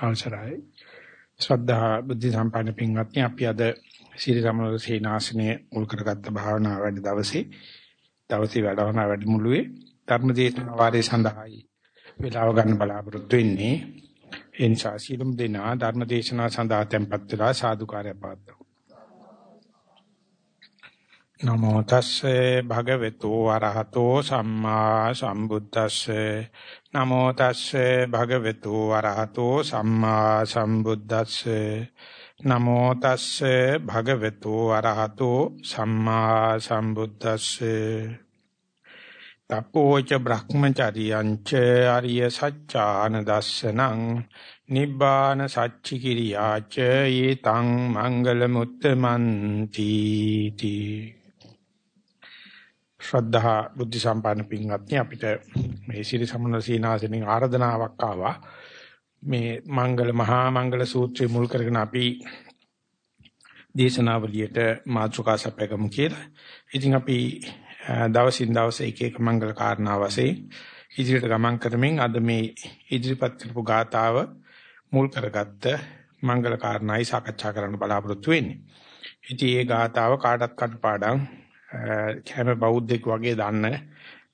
අවසරයි. ශ්‍රද්ධා බුද්ධ සම්පන්න පින්වත්නි අපි අද සිරි සමනල සේනාසනයේ මුල් කරගත්ත භාවනා වැඩ දවසේ දවසේ වැඩවනා වැඩමුළුවේ ධර්ම දේශනා වාරයේ සඳහායි වේලාව ගන්න බලාපොරොත්තු වෙන්නේ. ඒ නිසා සීලම් දෙනා ධර්ම දේශනා සඳහා tempත් වෙලා සාදුකාරය පාත්තු නමෝ තස්සේ භගවතු වරහතෝ සම්මා සම්බුද්දස්සේ. නමෝ තස්සේ භගවතු වරහතෝ සම්මා සම්බුද්දස්සේ. නමෝ තස්සේ භගවතු වරහතෝ සම්මා සම්බුද්දස්සේ. තපෝච බ්‍රහ්මචරියංච ආර්ය සත්‍යාන දස්සනං. නිබ්බාන සච්චි කිරියාච ඊතං මංගල මුත්තමන්ති තී. ශ්‍රද්ධා බුද්ධ සම්පන්න පින්වත්නි අපිට මේ සිරි සමන සීනාසනෙන් ආරාධනාවක් ආවා මේ මංගල මහා මංගල සූත්‍රය මුල් කරගෙන අපි දේශනාවලියට මාතෘකා සපයගමු කියලා. ඉතින් අපි දවසින් දවස එක එක මංගල කාරණා වශයෙන් ඉදිරියට ගමන් කරමින් අද මේ ඉදිරිපත් කරපු ගාතාව මුල් කරගත්ත මංගල කාරණායි සාකච්ඡා කරන්න බලාපොරොත්තු වෙන්නේ. ඉතින් මේ ගාතාව කාටත් කටපාඩම් කැම බෞද්ධෙක් වගේ දන්න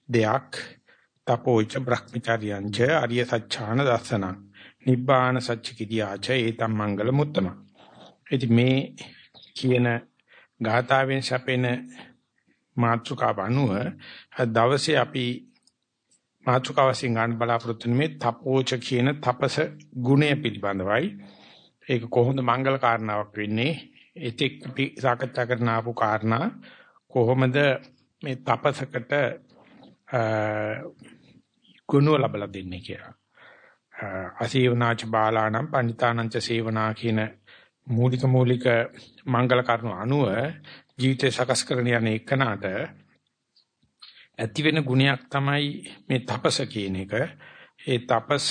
දෙයක්. තපෝච බ්‍රහ්මචාරියංච ආර්ය සත්‍යාන දර්ශන නිබ්බාන සච්ච කිදියාච ඒතම් මංගල මුත්තම. ඉතින් මේ කියන ගාථාවෙන් සැපෙන මාතෘකාව අනුව දවසේ අපි මාතෘකාව වශයෙන් ගන්න බලාපොරොත්තු වෙන්නේ තපෝච කියන තපස ගුණය පිළිබඳවයි. ඒක කොහොමද මංගල කාරණාවක් වෙන්නේ? ඒතික් අපි සාකච්ඡා කරන ආපු කාරණා කොහොමද මේ තපසකට ගුණ ලැබලා දෙන්නේ කියලා. අසීවනාච බාලාණං පණිතානංච සේවනා කියන මූලික මූලික මංගල කරුණු අනුව ජීවිතය සකස් කරන යන එකනට ඇති වෙන ගුණයක් තමයි මේ තපස කියන එක. ඒ තපස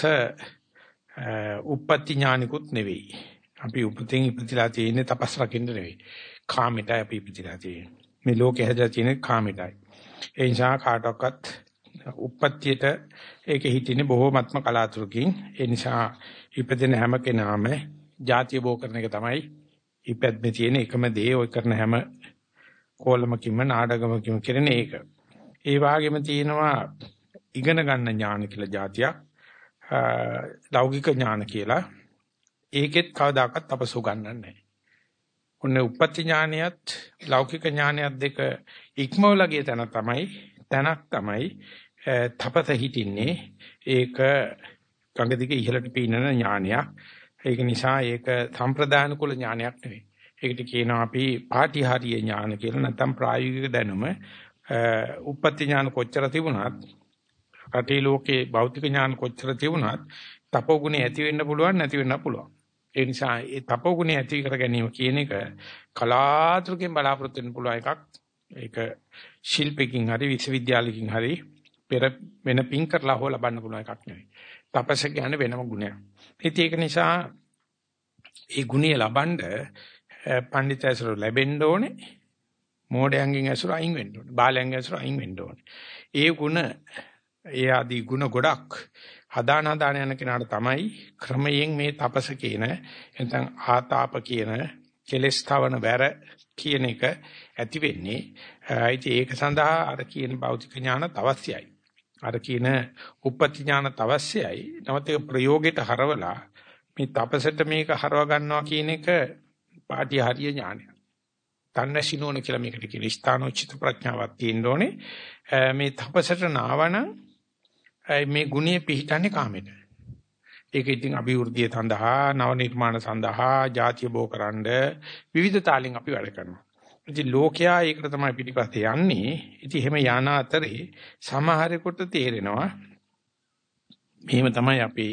උපපති ඥානිකුත් නෙවෙයි. අපි උපතින් ඉපදිලා තියෙන්නේ තපස් රකින්න නෙවෙයි. කාමෙටයි අපි ඉපදිලා තියෙන්නේ. මේ ලෝකේ හැදලා තියෙන කාමයටයි. ඒ නිසා කාටවත් උප්පත්තියට ඒක හිටින්නේ බොහෝමත්ම කලාතුරකින්. ඒ නිසා ඉපදෙන හැම කෙනාම ಜಾතිය බෝ කරන එක තමයි ඉපැද්මේ තියෙන එකම දේ ඔය කරන හැම කෝලමකින්ම නාඩගමකින්ම කරන ඒක. ඒ වගේම තියෙනවා ඉගෙන ගන්න ඥාන කියලා જાතියක්. ලෞකික ඥාන කියලා. ඒකෙත් කවදාකවත් අපසු ගන්නන්නේ නැහැ. ඔන්න උපපති ඥානියත් ලෞකික ඥානියත් දෙක ඉක්මවලා ගිය තැන තමයි තැනක් තමයි තපත හිටින්නේ. ඒක ගඟ දිගේ ඉහළට පීනන ඥානයක්. ඒක නිසා ඒක සම්ප්‍රදාන කුල ඥානයක් නෙවෙයි. ඒකට කියනවා අපි පාටිහාරීය ඥාන කියලා. නැත්නම් ප්‍රායෝගික දැනුම. උපපති ඥාන කොච්චර තිබුණත් රටේ ලෝකේ භෞතික ඥාන කොච්චර තිබුණත් තපෝගුණේ ඇති වෙන්න පුළුවන් නැති වෙන්න පුළුවන්. ඒ නිසා ඒ තපෝගුණය ඇති කර ගැනීම කියන එක කලාතුරකින් බලාපොරොත්තු වෙන්න පුළුවන් එකක්. ඒක ශිල්පකින් හරි විශ්වවිද්‍යාලකින් හරි පෙර වෙන පින් කරලා හො ලබන්න පුළුවන් එකක් නෙවෙයි. තපස කියන්නේ වෙනම ගුණයක්. ඉතින් ඒක නිසා ඒ ගුණය ලබනද පඬිතයසර ලැබෙන්න ඕනේ. මෝඩයන්ගෙන් ඇසුර අයින් වෙන්න ඕනේ. බාලයන්ගෙන් ඇසුර අයින් වෙන්න ඕනේ. ඒ ගුණ ඒ ආදී ගුණ ගොඩක් හදාන හදාන යන කෙනාට තමයි ක්‍රමයෙන් මේ තපස කියන නැත්නම් ආතාප කියන කෙලස් තවන වැර කියන එක ඇති වෙන්නේ. ඒක සඳහා අර කියන භෞතික ඥාන අවශ්‍යයි. අර කියන උපපති ඥාන අවශ්‍යයි. නමුත් ඒක ප්‍රයෝගයට හරවලා මේ තපසට මේක හරව ගන්නවා කියන එක පාටි හරිය ඥානයක්. තන්නසිනෝන කියලා මේකට කියන ස්ථානෝචිත ප්‍රඥාවක් තියෙන්න ඕනේ. මේ තපසට නාවනම් මේ ගුණය පිහිටන්නේ කාමෙට. ඒක ඉතින් අභිවෘද්ධිය සඳහා නව නිර්මාණ සඳහා ಜಾතිය බෝකරනද විවිධ තාලින් අපි වැඩ කරනවා. ඉතින් ලෝකයා ඒකට තමයි පිටිපස්සේ යන්නේ. ඉතින් එහෙම යන අතරේ සමහරෙකුට තේරෙනවා මෙහෙම තමයි අපි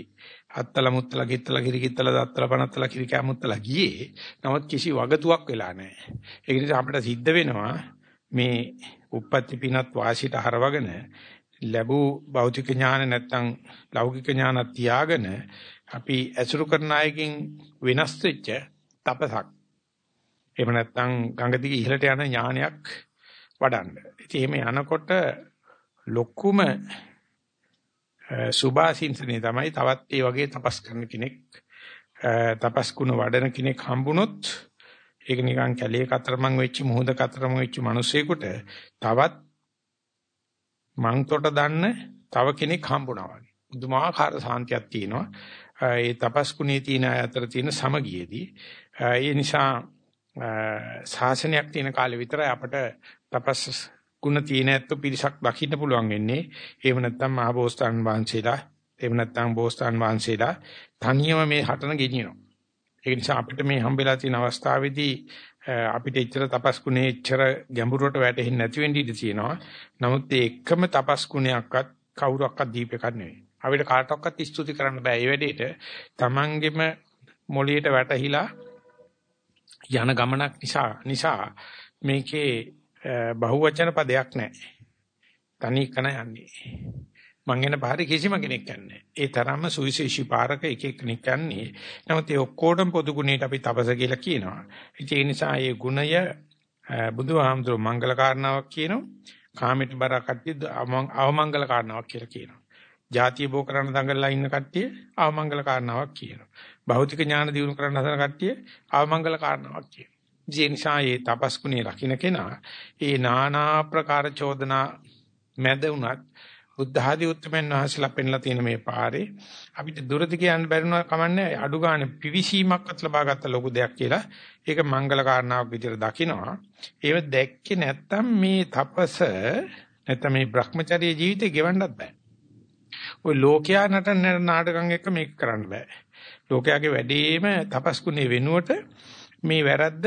හත්තල මුත්තල කිත්තල කිරි කිත්තල දත්තල පනත්තල කිරි කැමුත්තල ගියේ. නමුත් කිසි වගතුවක් වෙලා නැහැ. ඒ නිසා අපිට සිද්ධ වෙනවා මේ උප්පත්ති පිනත් වාසියට හරවගෙන ලැබූ භෞතික ඥාන නැත්තම් ලෞකික ඥාන තියාගෙන අපි ඇසුරු කරන අයකින් වෙනස් වෙච්ච තපසක්. එහෙම නැත්තම් ගඟ දිගේ ඉහළට යන ඥානයක් වඩන්න. ඉතින් එහෙම යනකොට ලොකුම සුභාසින්සනේ තමයි තවත් ඒ වගේ තපස් කරන කෙනෙක් තපස් ගුණ වඩන කෙනෙක් හම්බුනොත් ඒක නිකන් කැලේ කතරමං වෙච්ච මුහුද කතරමං වෙච්ච මිනිසෙකුට තවත් මංතොට දන්න තව කෙනෙක් හම්බුණා වගේ. බුදුමාහාර සාන්තියක් තියෙනවා. ඒ තපස් ගුණේ තියෙන අතර තියෙන සමගියේදී ඒ නිසා ශාසනයක් තියෙන කාලේ විතරයි අපට තපස් ගුණ තියෙන ඇත්ත පිරිසක් දකින්න පුළුවන් වෙන්නේ. එහෙම නැත්නම් මහබෝසතාන් වහන්සේලා, එහෙම නැත්නම් බෝසතාන් වහන්සේලා තනියම මේ හටන ගෙනියනවා. ඒ නිසා අපිට මේ හම්බෙලා තියෙන අවස්ථාවේදී අපිට ඉච්ඡර තපස් ගුණේ ඉච්ඡර ගැඹුරට වැටෙන්නේ නැති වෙන්න ඉඩ තියෙනවා. නමුත් ඒ එකම තපස් ගුණයක්වත් කවුරක්වත් දීපයක් නෙවෙයි. අපිට කාටවත් ස්තුති කරන්න බෑ. ඒ වැඩේට තමන්ගෙම මොළියට වැටහිලා යන ගමනක් නිසා නිසා මේකේ බහුවචන පදයක් නැහැ. තනි කන යන්නේ. මං යන පාරේ කිසිම කෙනෙක් යන්නේ ඒ තරම්ම සුවිශේෂී පාරක එක එක්කෙනෙක් යන්නේ. නමුත් ඒ ඔක්කොටම පොදු ගුණයට අපි තපස කියලා කියනවා. ඒ නිසා මේ ගුණය බුදුහාමුදුරු මංගල කාරණාවක් කියනවා. කාමයට බර කට්ටිය අවමංගල කාරණාවක් කියලා කියනවා. ජාතිය බෝ කරන්න දඟලලා ඉන්න කට්ටිය අවමංගල කාරණාවක් කියනවා. භෞතික ඥාන දිනු කරන්න හදන කට්ටිය අවමංගල කාරණාවක් කියනවා. ඒ නිසා මේ තපස් ගුණය රකින්න කෙනා ඒ নানা ආකාර චෝදනා මැද උනත් බුද්ධ ආදී උත්තරමන් වහන්සේලා පෙන්ලා තියෙන මේ පාරේ. අපිට දුරදි කියන්න බැරිනවා කමන්නේ අඩු ගන්න පිවිසීමක්වත් ලබා ගත්ත ලොකු දෙයක් කියලා. ඒක මංගල කාරණාවක් විදිහට දකිනවා. ඒව දැක්කේ නැත්තම් මේ තපස නැත්නම් මේ Brahmacharya ජීවිතේ ගෙවන්නත් බෑ. ওই ලෝකයා නටන නාටකම් එක මේක කරන්න බෑ. ලෝකයාගේ වැඩේම තපස් ගුණේ වෙනුවට මේ වැරද්ද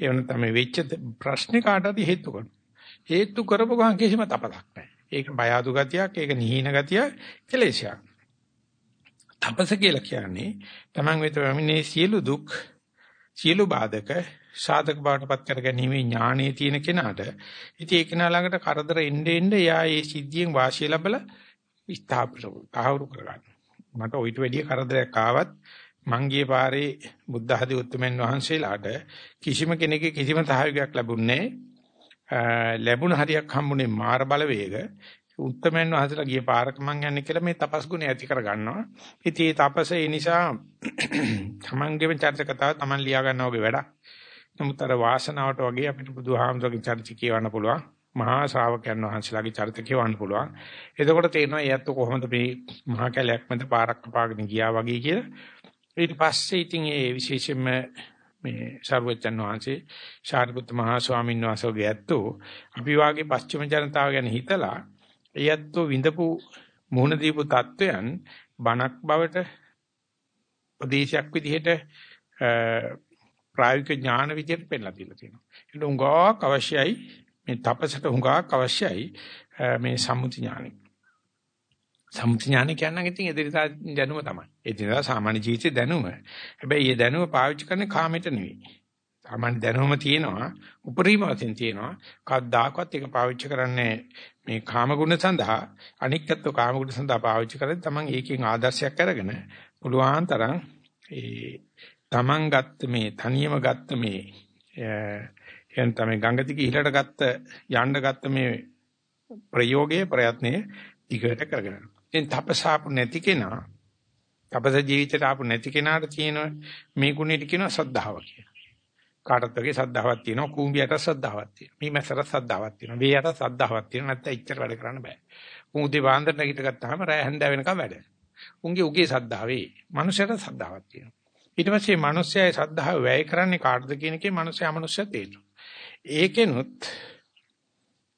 එවන තමයි වෙච්ච ප්‍රශ්නේ කාටද හේතු කරනවා හේතු කරපු ගමන් කිසිම තපසක් නැහැ ඒක බය අඩු ගතියක්, ඒක නිහීන ගතියක්, කෙලෙසයක්. තපස කියලා කියන්නේ Taman වෙත පැමිණේ සියලු දුක්, සියලු බාධක සාධක බවට පත් කර ගැනීම ඥානයේ තියෙන කෙනාට ඉතින් ඒක නා ළඟට කරදර එන්නේ එන්නේ එයා ඒ සිද්ධියෙන් වාසිය ලැබලා ස්ථාපිත තහවුරු කරගන්න. මට ඔయిత වැඩිය කරදරයක් ආවත් මං ගියේ පාරේ බුද්ධ ආදී උතුමන් වහන්සේලාට කිසිම කෙනෙකුගේ කිසිම සහයෝගයක් ලැබුණේ ලැබුණ හරියක් හම්බුනේ මාර බලවේග උත්තමයන් වහන්සේලා ගිය පාරක මං යන්නේ කියලා මේ තපස් ගුණ ඇති කර ගන්නවා. ඉතින් මේ තපස ඒ නිසා තමන්ගේම චරිත කතාව තමන් ලියා ගන්නවා වගේ වැඩක්. නමුත් අර වාසනාවට වගේ අපිට බුදුහාමුදුරගේ චරිත කියවන්න පුළුවන්. මහා ශ්‍රාවකයන් වහන්සේලාගේ චරිත කියවන්න පුළුවන්. එතකොට තේරෙනවා ඒත් කොහොමද මේ මහා කැලයක් මැද පාරක් කපාගෙන ගියා වගේ කියලා. ඊට පස්සේ ඉතින් ඒ විශේෂයෙන්ම මේ සර්වජන් වහන්සේ ශාරිපුත්ත මහා ස්වාමීන් වහන්සේගේ ඇත්තෝ අපි වාගේ පස්චිම ජනතාව ගැන හිතලා ඒ ඇත්තෝ විඳපු මුහුණ දීපු தත්වයන් බණක් බවට ප්‍රදේශයක් විදිහට ප්‍රායෝගික ඥාන විදිහට පෙන්නලා දීලා තියෙනවා. ඒක උඟාවක් අවශ්‍යයි මේ තපසට උඟාවක් අවශ්‍යයි මේ සම්මුති ඥානෙ. සම්මුති ඥාන කියන්නේ ඉතින් එදිරිතා දැනුම තමයි. එදිරිතා සාමාන්‍ය ජීවිතේ දැනුම. හැබැයි මේ දැනුම පාවිච්චි කරන්නේ කාමයට නෙවෙයි. සාමාන්‍ය දැනුම තියෙනවා, උපරිම වශයෙන් තියෙනවා. කවදාකවත් ඒක පාවිච්චි කරන්නේ මේ කාම ගුණ සඳහා අනික්කත්ව කාම ගුණ සඳහා පාවිච්චි කරද්දී තමන් ඒකෙන් ආදර්ශයක් අරගෙන පුළුවන් තරම් ඒ තමන් ගත්ත මේ තනියම ගත්ත මේ එයන් තමයි ගංගා දිගේ ඉහළට ගත්ත යන්න ගත්ත මේ ප්‍රයෝගයේ ප්‍රයත්නයේ ටිකට කරගෙන යනවා. ඉතින් තපසාපු නැති කෙනා තපස ජීවිතයට ආපු නැති කෙනාට තියෙන මේ ගුණෙට කියනවා සද්ධාව කියලා. කාටත් වගේ සද්ධාවක් තියෙනවා කූඹියට සද්ධාවක් තියෙනවා. මේ මැසට සද්ධාවක් තියෙනවා. වේයට සද්ධාවක් තියෙනවා නැත්නම් ඉච්චර වැඩ කරන්න බෑ. උන් උදේ වාන්දර නැගිට ගත්තාම රෑ හැන්ද වෙනකම් වැඩ. උන්ගේ උගේ සද්ධාවේ මනුෂ්‍යයට සද්ධාවක් තියෙනවා. ඊට පස්සේ මිනිස්සයා සද්ධාව වැය කරන්නේ කාටද කියන එකේ මිනිස්සයා මිනිස්සයා තේරෙනවා. ඒකෙනුත්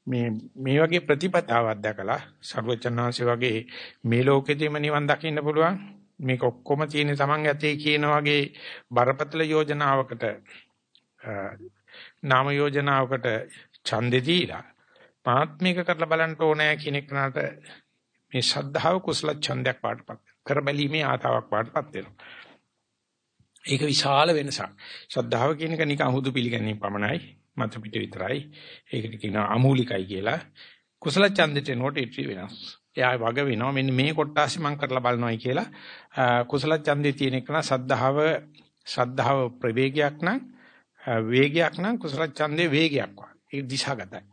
මේ මේ වගේ ප්‍රතිපදාවක් දැකලා සර්වචන්නාංශي වගේ මේ ලෝකෙදීම නිවන් දකින්න පුළුවන්. මේක ඔක්කොම තියෙන තමන් ඇතේ කියන වගේ බරපතල යෝජනාවකට නාම යෝජනාවකට ඡන්දෙ දීලා මාත්මික කරලා බලන්න ඕනෑ කියන එකට මේ ශද්ධාව කුසල ඡන්දයක් පාටපත් කරබැලීමේ ආතාවක් පාටපත් වෙනවා. ඒක විශාල වෙනසක්. ශද්ධාව කියන එක නිකන් හුදු පිළිගැනීම පමණයි. මත පිට විතරයි. ඒකට කියනවා අමූලිකයි කියලා. කුසල ඡන්දෙට නෝට ඉටි වෙනස්. එයා වග වෙනවා මෙන්න මේ කොටාසි මම කරලා බලනවායි කියලා. කුසල ඡන්දේ තියෙන එක නම් සද්ධාව ශ්‍රද්ධාව ප්‍රවේගයක් නම් වේගයක් නම් කුසල ඡන්දේ වේගයක් වගේ. ඒක දිශාගතයි.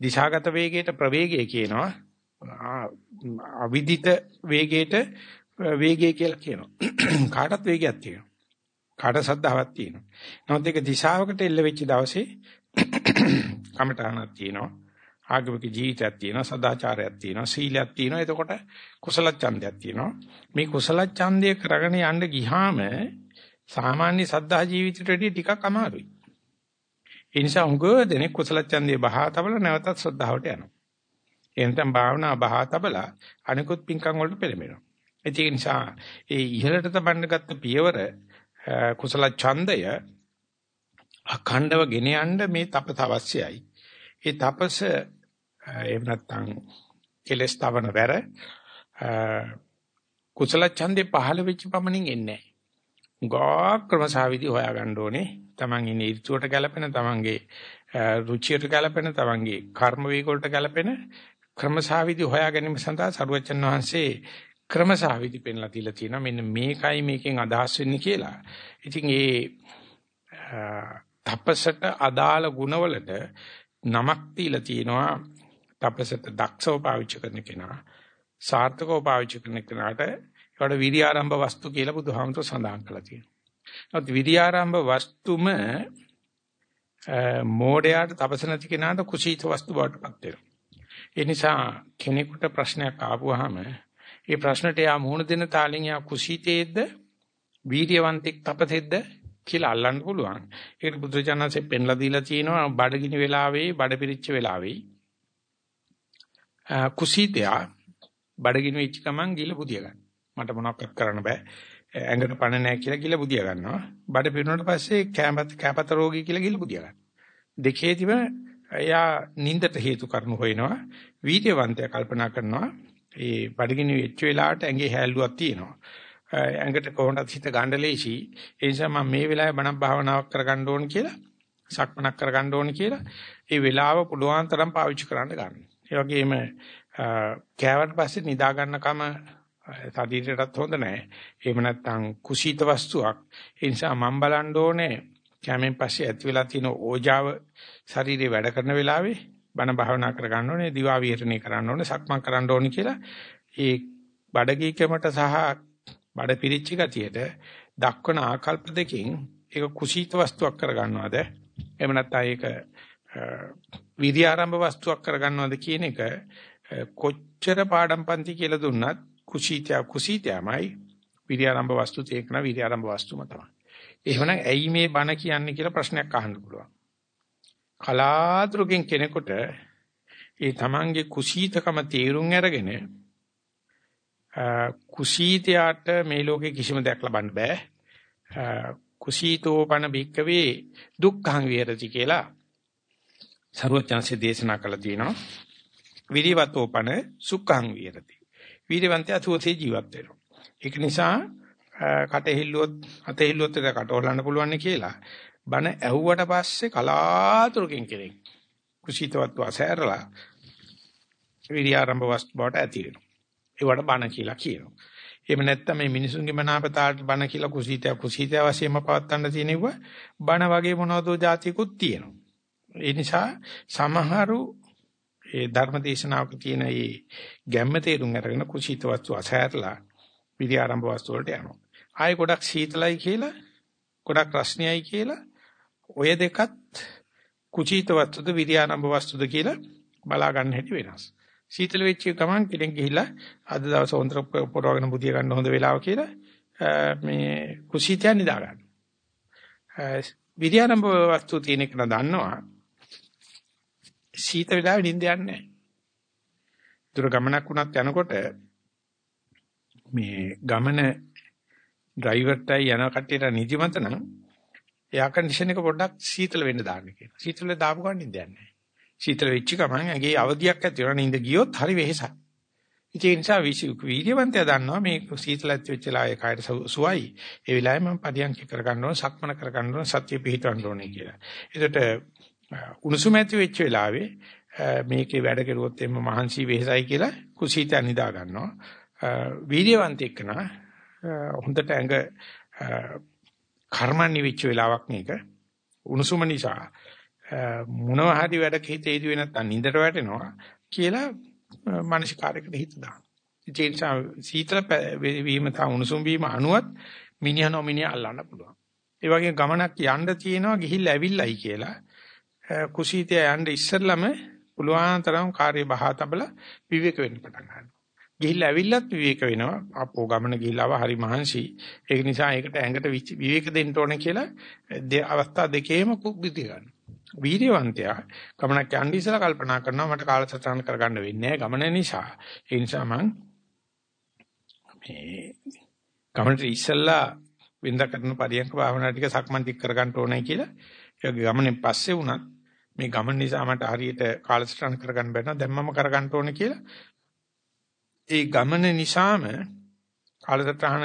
දිශාගත වේගයට ප්‍රවේගය කියනවා. අවිදිත වේගයට වේගය කියලා කියනවා. කාටත් වේගයක් තියෙනවා. කාට සද්ධාවක් තියෙනවා. නමුත් ඒක දිශාවකට එල්ල වෙච්ච දවසේ කමඨානක් තියෙනවා. ආගමික ජීවිතයක් තියෙනවා, සදාචාරයක් තියෙනවා, සීලයක් තියෙනවා. එතකොට කුසල ඡන්දයක් තියෙනවා. මේ කුසල ඡන්දය කරගෙන යන්න ගියාම සාමාන්‍ය සද්ධා ජීවිතයට වඩා ටිකක් අමාරුයි. ඒ නිසා උඟ දෙනෙක් කුසල ඡන්දේ බහා තබල නැවතත් ශ්‍රද්ධාවට යනවා. එනතම් භාවනා බහා තබලා අනිකුත් පින්කම් වලට පෙළඹෙනවා. ඒ නිසා ඒ ඉහළට තබන්න ගත්ත පියවර කුසල ඡන්දය අඛණ්ඩව ගෙන යන්න මේ තපස අවශ්‍යයි. ඒ තපස එහෙම නැත්නම් කෙලස් තවන වැර කුසල ඡන්දේ පහළ වෙච්ච පමණින් එන්නේ නැහැ. ගා ක්‍රමසාවිදි හොයා ගන්න ඕනේ. Taman ඉන්නේ ඍතුවට ගැලපෙන, Tamanගේ රුචියට ගැලපෙන, Tamanගේ කර්ම වේග වලට ගැලපෙන ක්‍රමසාවිදි හොයා ගැනීම සඳහා සරුවචන් වහන්සේ ක්‍රමසාවිදි පෙන්ලා දීලා තියෙනවා. මෙන්න මේකයි මේකෙන් අදහස් වෙන්නේ කියලා. ඉතින් ඒ තපසට අදාළ ගුණවලට නමක් දීලා තියෙනවා. තපසට දක්ෂව පාවිච්චි කරන කෙනා, සාර්ථකව පාවිච්චි කරන කෙනාට ඒකට විරි ආරම්භ වස්තු කියලා බුදුහාමුදුර සඳහන් කළා තියෙනවා. නමුත් විරියාරම්භ වස්තුම මෝඩයාට තපස නැති කෙනාට කුසීත වස්තු බවට පත් වෙනවා. ඒ නිසා කෙනෙකුට ප්‍රශ්නයක් ආවම ඒ ප්‍රශ්නට යා මුහුණ දෙන තාලෙන් යා කුසීතේද්ද වීර්යවන්තෙක් තපතෙද්ද කියලා අල්ලන්න පුළුවන්. ඒකට බුදුරජාණන්සේ පෙන්ලා දීලා තියෙනවා බඩගිනි වෙලාවේ බඩ පිරිච්ච වෙලාවේ කුසීතයා බඩගිනි වෙච්ච ගමන් ගිල බුදිය ගන්න. මට මොනවක්වත් කරන්න බෑ. ඇඟට පණ නැහැ කියලා ගිල බුදියා ගන්නවා. බඩ පිරුණාට පස්සේ කැපත කැපත රෝගී කියලා ගිල බුදියා ගන්නවා. දෙකේදීම එයා නින්දට හේතු කරනු හොයනවා. වීර්යවන්තයා කල්පනා කරනවා. ඒ බඩගිනි වෙච්ච වෙලාවට ඇඟේ හැල්ලුවක් තියෙනවා. ඇඟට කොහොමද හිත ගණ්ඩලේසි. ඒ නිසා මම මේ වෙලාවේ බණක් භාවනාවක් කරගන්න ඕන කියලා සක්මනක් කරගන්න ඕන කියලා ඒ වෙලාව පුළුවන් තරම් පාවිච්චි කරන්න ගන්න. ඒ වගේම කෑවට පස්සේ නිදා ගන්නකම ශරීරයටත් හොඳ නැහැ. එහෙම නැත්නම් කුසීත වස්තුවක්. ඒ නිසා මම බලන්න ඕනේ කැමෙන් පස්සේ ඇති වෙලා තියෙන ඕජාව ශරීරේ වැඩ කරන වෙලාවේ බණ භාවනා කර ගන්න ඕනේ, දිවා විහරණය කරන්න ඕනේ, සක්මන් කරන්න ඕනේ කියලා ඒ බඩගීකමට සහ බඩ පිරිච්ච ගතියට දක්වන ආකල්ප දෙකෙන් ඒක කුසීත වස්තුවක් කර ගන්නවද? එහෙම නැත්නම් ඒක විදි ආරම්භ වස්තුවක් කර ගන්නවද කියන එක කොච්චර පාඩම් පන්ති කියලා දුන්නත් කුසීතය කුසීතයමයි විරියාරම්භ වස්තු තේකන විරියාරම්භ වස්තුම තමයි. එහෙමනම් ඇයි මේ බණ කියන්නේ කියලා ප්‍රශ්නයක් අහන්න පුළුවන්. කලාතුරකින් කෙනෙකුට ඒ තමන්ගේ කුසීතකම තේරුම් අරගෙන කුසීතයට මේ ලෝකේ කිසිම දෙයක් ලබන්න බෑ. කුසීතෝපන භික්කවේ දුක්ඛං විහෙරති කියලා සරුවචන්සේ දේශනා කළා තියෙනවා. විරිවතෝපන සුඛං විහෙරති. වීරවන්තයා සුවසේ ජීවත් වෙනවා. ඒක නිසා කටහිල්ලුවොත් අතහිල්ලුවොත් එක කටවලන්න පුළුවන් කියලා. බණ ඇහුවට පස්සේ කලාතුරකින් කෙනෙක් කුසීතවත් වාසයරලා විරියාරම්භ වස්තු බවට ඇති වෙනවා. ඒවට බණ කියලා කියනවා. එහෙම නැත්නම් මේ මිනිසුන්ගේ මනාපතාවට බණ කියලා කුසීතය කුසීතය වශයෙන්ම පවත්වන්න තියෙනවා. බණ වගේ මොනවදෝ જાතිකුත් තියෙනවා. ඒ නිසා සමහරු ඒ ධර්ම දේශනාවක තියෙන මේ ගැම්ම තේරුම් අරගෙන කුසීත වස්තු අසහැරලා විදි ආරම්භ වස්තු වලට යනවා. ආයෙ ගොඩක් සීතලයි කියලා ගොඩක් රස්නියයි කියලා ඔය දෙකත් කුචීත වස්තුද විදි ආරම්භ වස්තුද කියලා බලා ගන්න හැටි වෙනස්. සීතල වෙච්ච ගමන් කෙනෙක් ගිහිලා අද දවස් හොඳට පොරවගෙන බුදිය ගන්න හොඳ වෙලාව කියලා මේ කුසීතය නිදා ගන්න. විදි ආරම්භ වස්තු තියෙන එක දන්නවා සීත වෙලාවෙ නිින්ද යන්නේ නැහැ. දුර ගමනක් වුණත් යනකොට මේ ගමන ඩ්‍රයිවර්ටයි යන කට්ටියට නිදිමත නම් එයා කන්ඩිෂන් එක පොඩ්ඩක් සීතල වෙන්න දාන්න කියනවා. සීතල දාපු ගමන් නිින්ද යන්නේ නැහැ. සීතල වෙච්ච ගමන් ඇගේ අවදියක් ඇති වෙනවා නිින්ද ගියොත් හරි වෙහෙසයි. ඒ නිසා වීර්යවන්තය දන්නවා මේ සීතල ඇති වෙච්ච ලායේ කායට සුවයි. ඒ වෙලාවේ මම පදියන්ක කරගන්න ඕන, සක්මන කරගන්න ඕන, සත්‍ය පිහිටවන්න ඕනේ කියලා. ඒකට උණුසුම ඇති වෙච්ච වෙලාවේ මේකේ වැඩ කෙරුවොත් එම්ම මහන්සි වෙහසයි කියලා කුසීත නිදා ගන්නවා. වීර්යවන්තෙක් නා හොඳට ඇඟ කර්මන්නේ වෙච්ච වෙලාවක් මේක. උණුසුම නිසා මොනවා හරි වැඩක හිතේදී වෙ නැත්නම් නින්දට වැටෙනවා කියලා මානසිකාරයකට හිත දාන්න. ඒ නිසා සීතල වීම තා උණුසුම් වීම අනුවත් මිනිහා නොමිනියා අල්ලන්න පුළුවන්. ඒ වගේ ගමනක් යන්න තියෙනවා ගිහිල්ලා ඇවිල්ලයි කියලා. කුසීතය යන්න ඉස්සෙල්ලම පුළුවන් තරම් කාර්ය බහා තබලා විවේක වෙන්න පටන් ගන්නවා. ගිහිල්ලා ඇවිල්ලත් විවේක වෙනවා. අපෝ ගමන ගිහිල්ලාව හරි මහන්සි. ඒක නිසා ඒකට ඇඟට විවේක දෙන්න ඕනේ කියලා අවස්ථා දෙකේම කුක්විති ගන්න. වීර්යවන්තයා ගමනක් යන්න ඉස්සලා කල්පනා කරනවා මට කාලසටහන කරගන්න වෙන්නේ ගමන නිසා. ඒ නිසා මං මේ ගමනට ඉස්සලා වින්ද කරන පරියන්ක භාවනා ටික සක්මන් ටික කරගන්න ඕනේ කියලා. ඒක ගමනේ පස්සේ වුණත් මේ ගමන නිසා මට හරියට කාලසටහන කරගන්න බැහැ දැන් මම කරගන්න ඕනේ කියලා. ඒ ගමන නිසාම කාලසටහන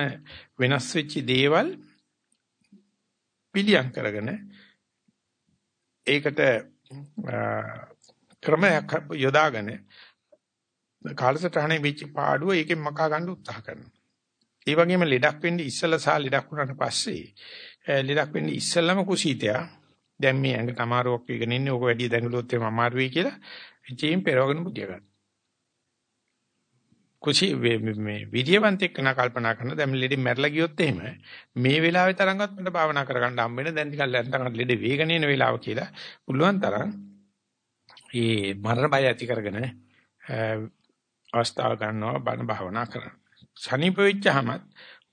වෙනස් වෙච්ච දේවල් පිළියම් කරගෙන ඒකට ක්‍රමයක් යොදාගෙන කාලසටහනේ වෙච්ච පාඩුව ඒකෙන් මකා ගන්න උත්සාහ කරනවා. ඒ වගේම ලෙඩක් වෙන්නේ ඉස්සලා සහ ලෙඩක් වුණාට පස්සේ ලෙඩක් වෙන්නේ ඉස්සලම කුසීතයා දැන් මේ ඇඟට අමාරුවක් වේගෙන ඉන්නේ ඕක වැඩි දැඟලුවොත් එම අමාරු වෙයි කියලා ඉතින් පෙරවගෙන බුදිය ගන්න. කුසී මේ විද්‍යවන්තෙක් කන කල්පනා කරන දැන් ලෙඩෙ මැරලා ගියොත් එහෙම මේ වෙලාවේ තරංගවත් මට භාවනා කරගන්න හම්බ වෙන දැන් ටිකක් ලැන්තකට ලෙඩ වේගන එන වෙලාව කියලා පුළුවන් තරම් මේ මරණ බය ඇති කරගෙන අවස්ථාව ගන්නවා බණ භාවනා කරන්න. සනීප වෙච්චහම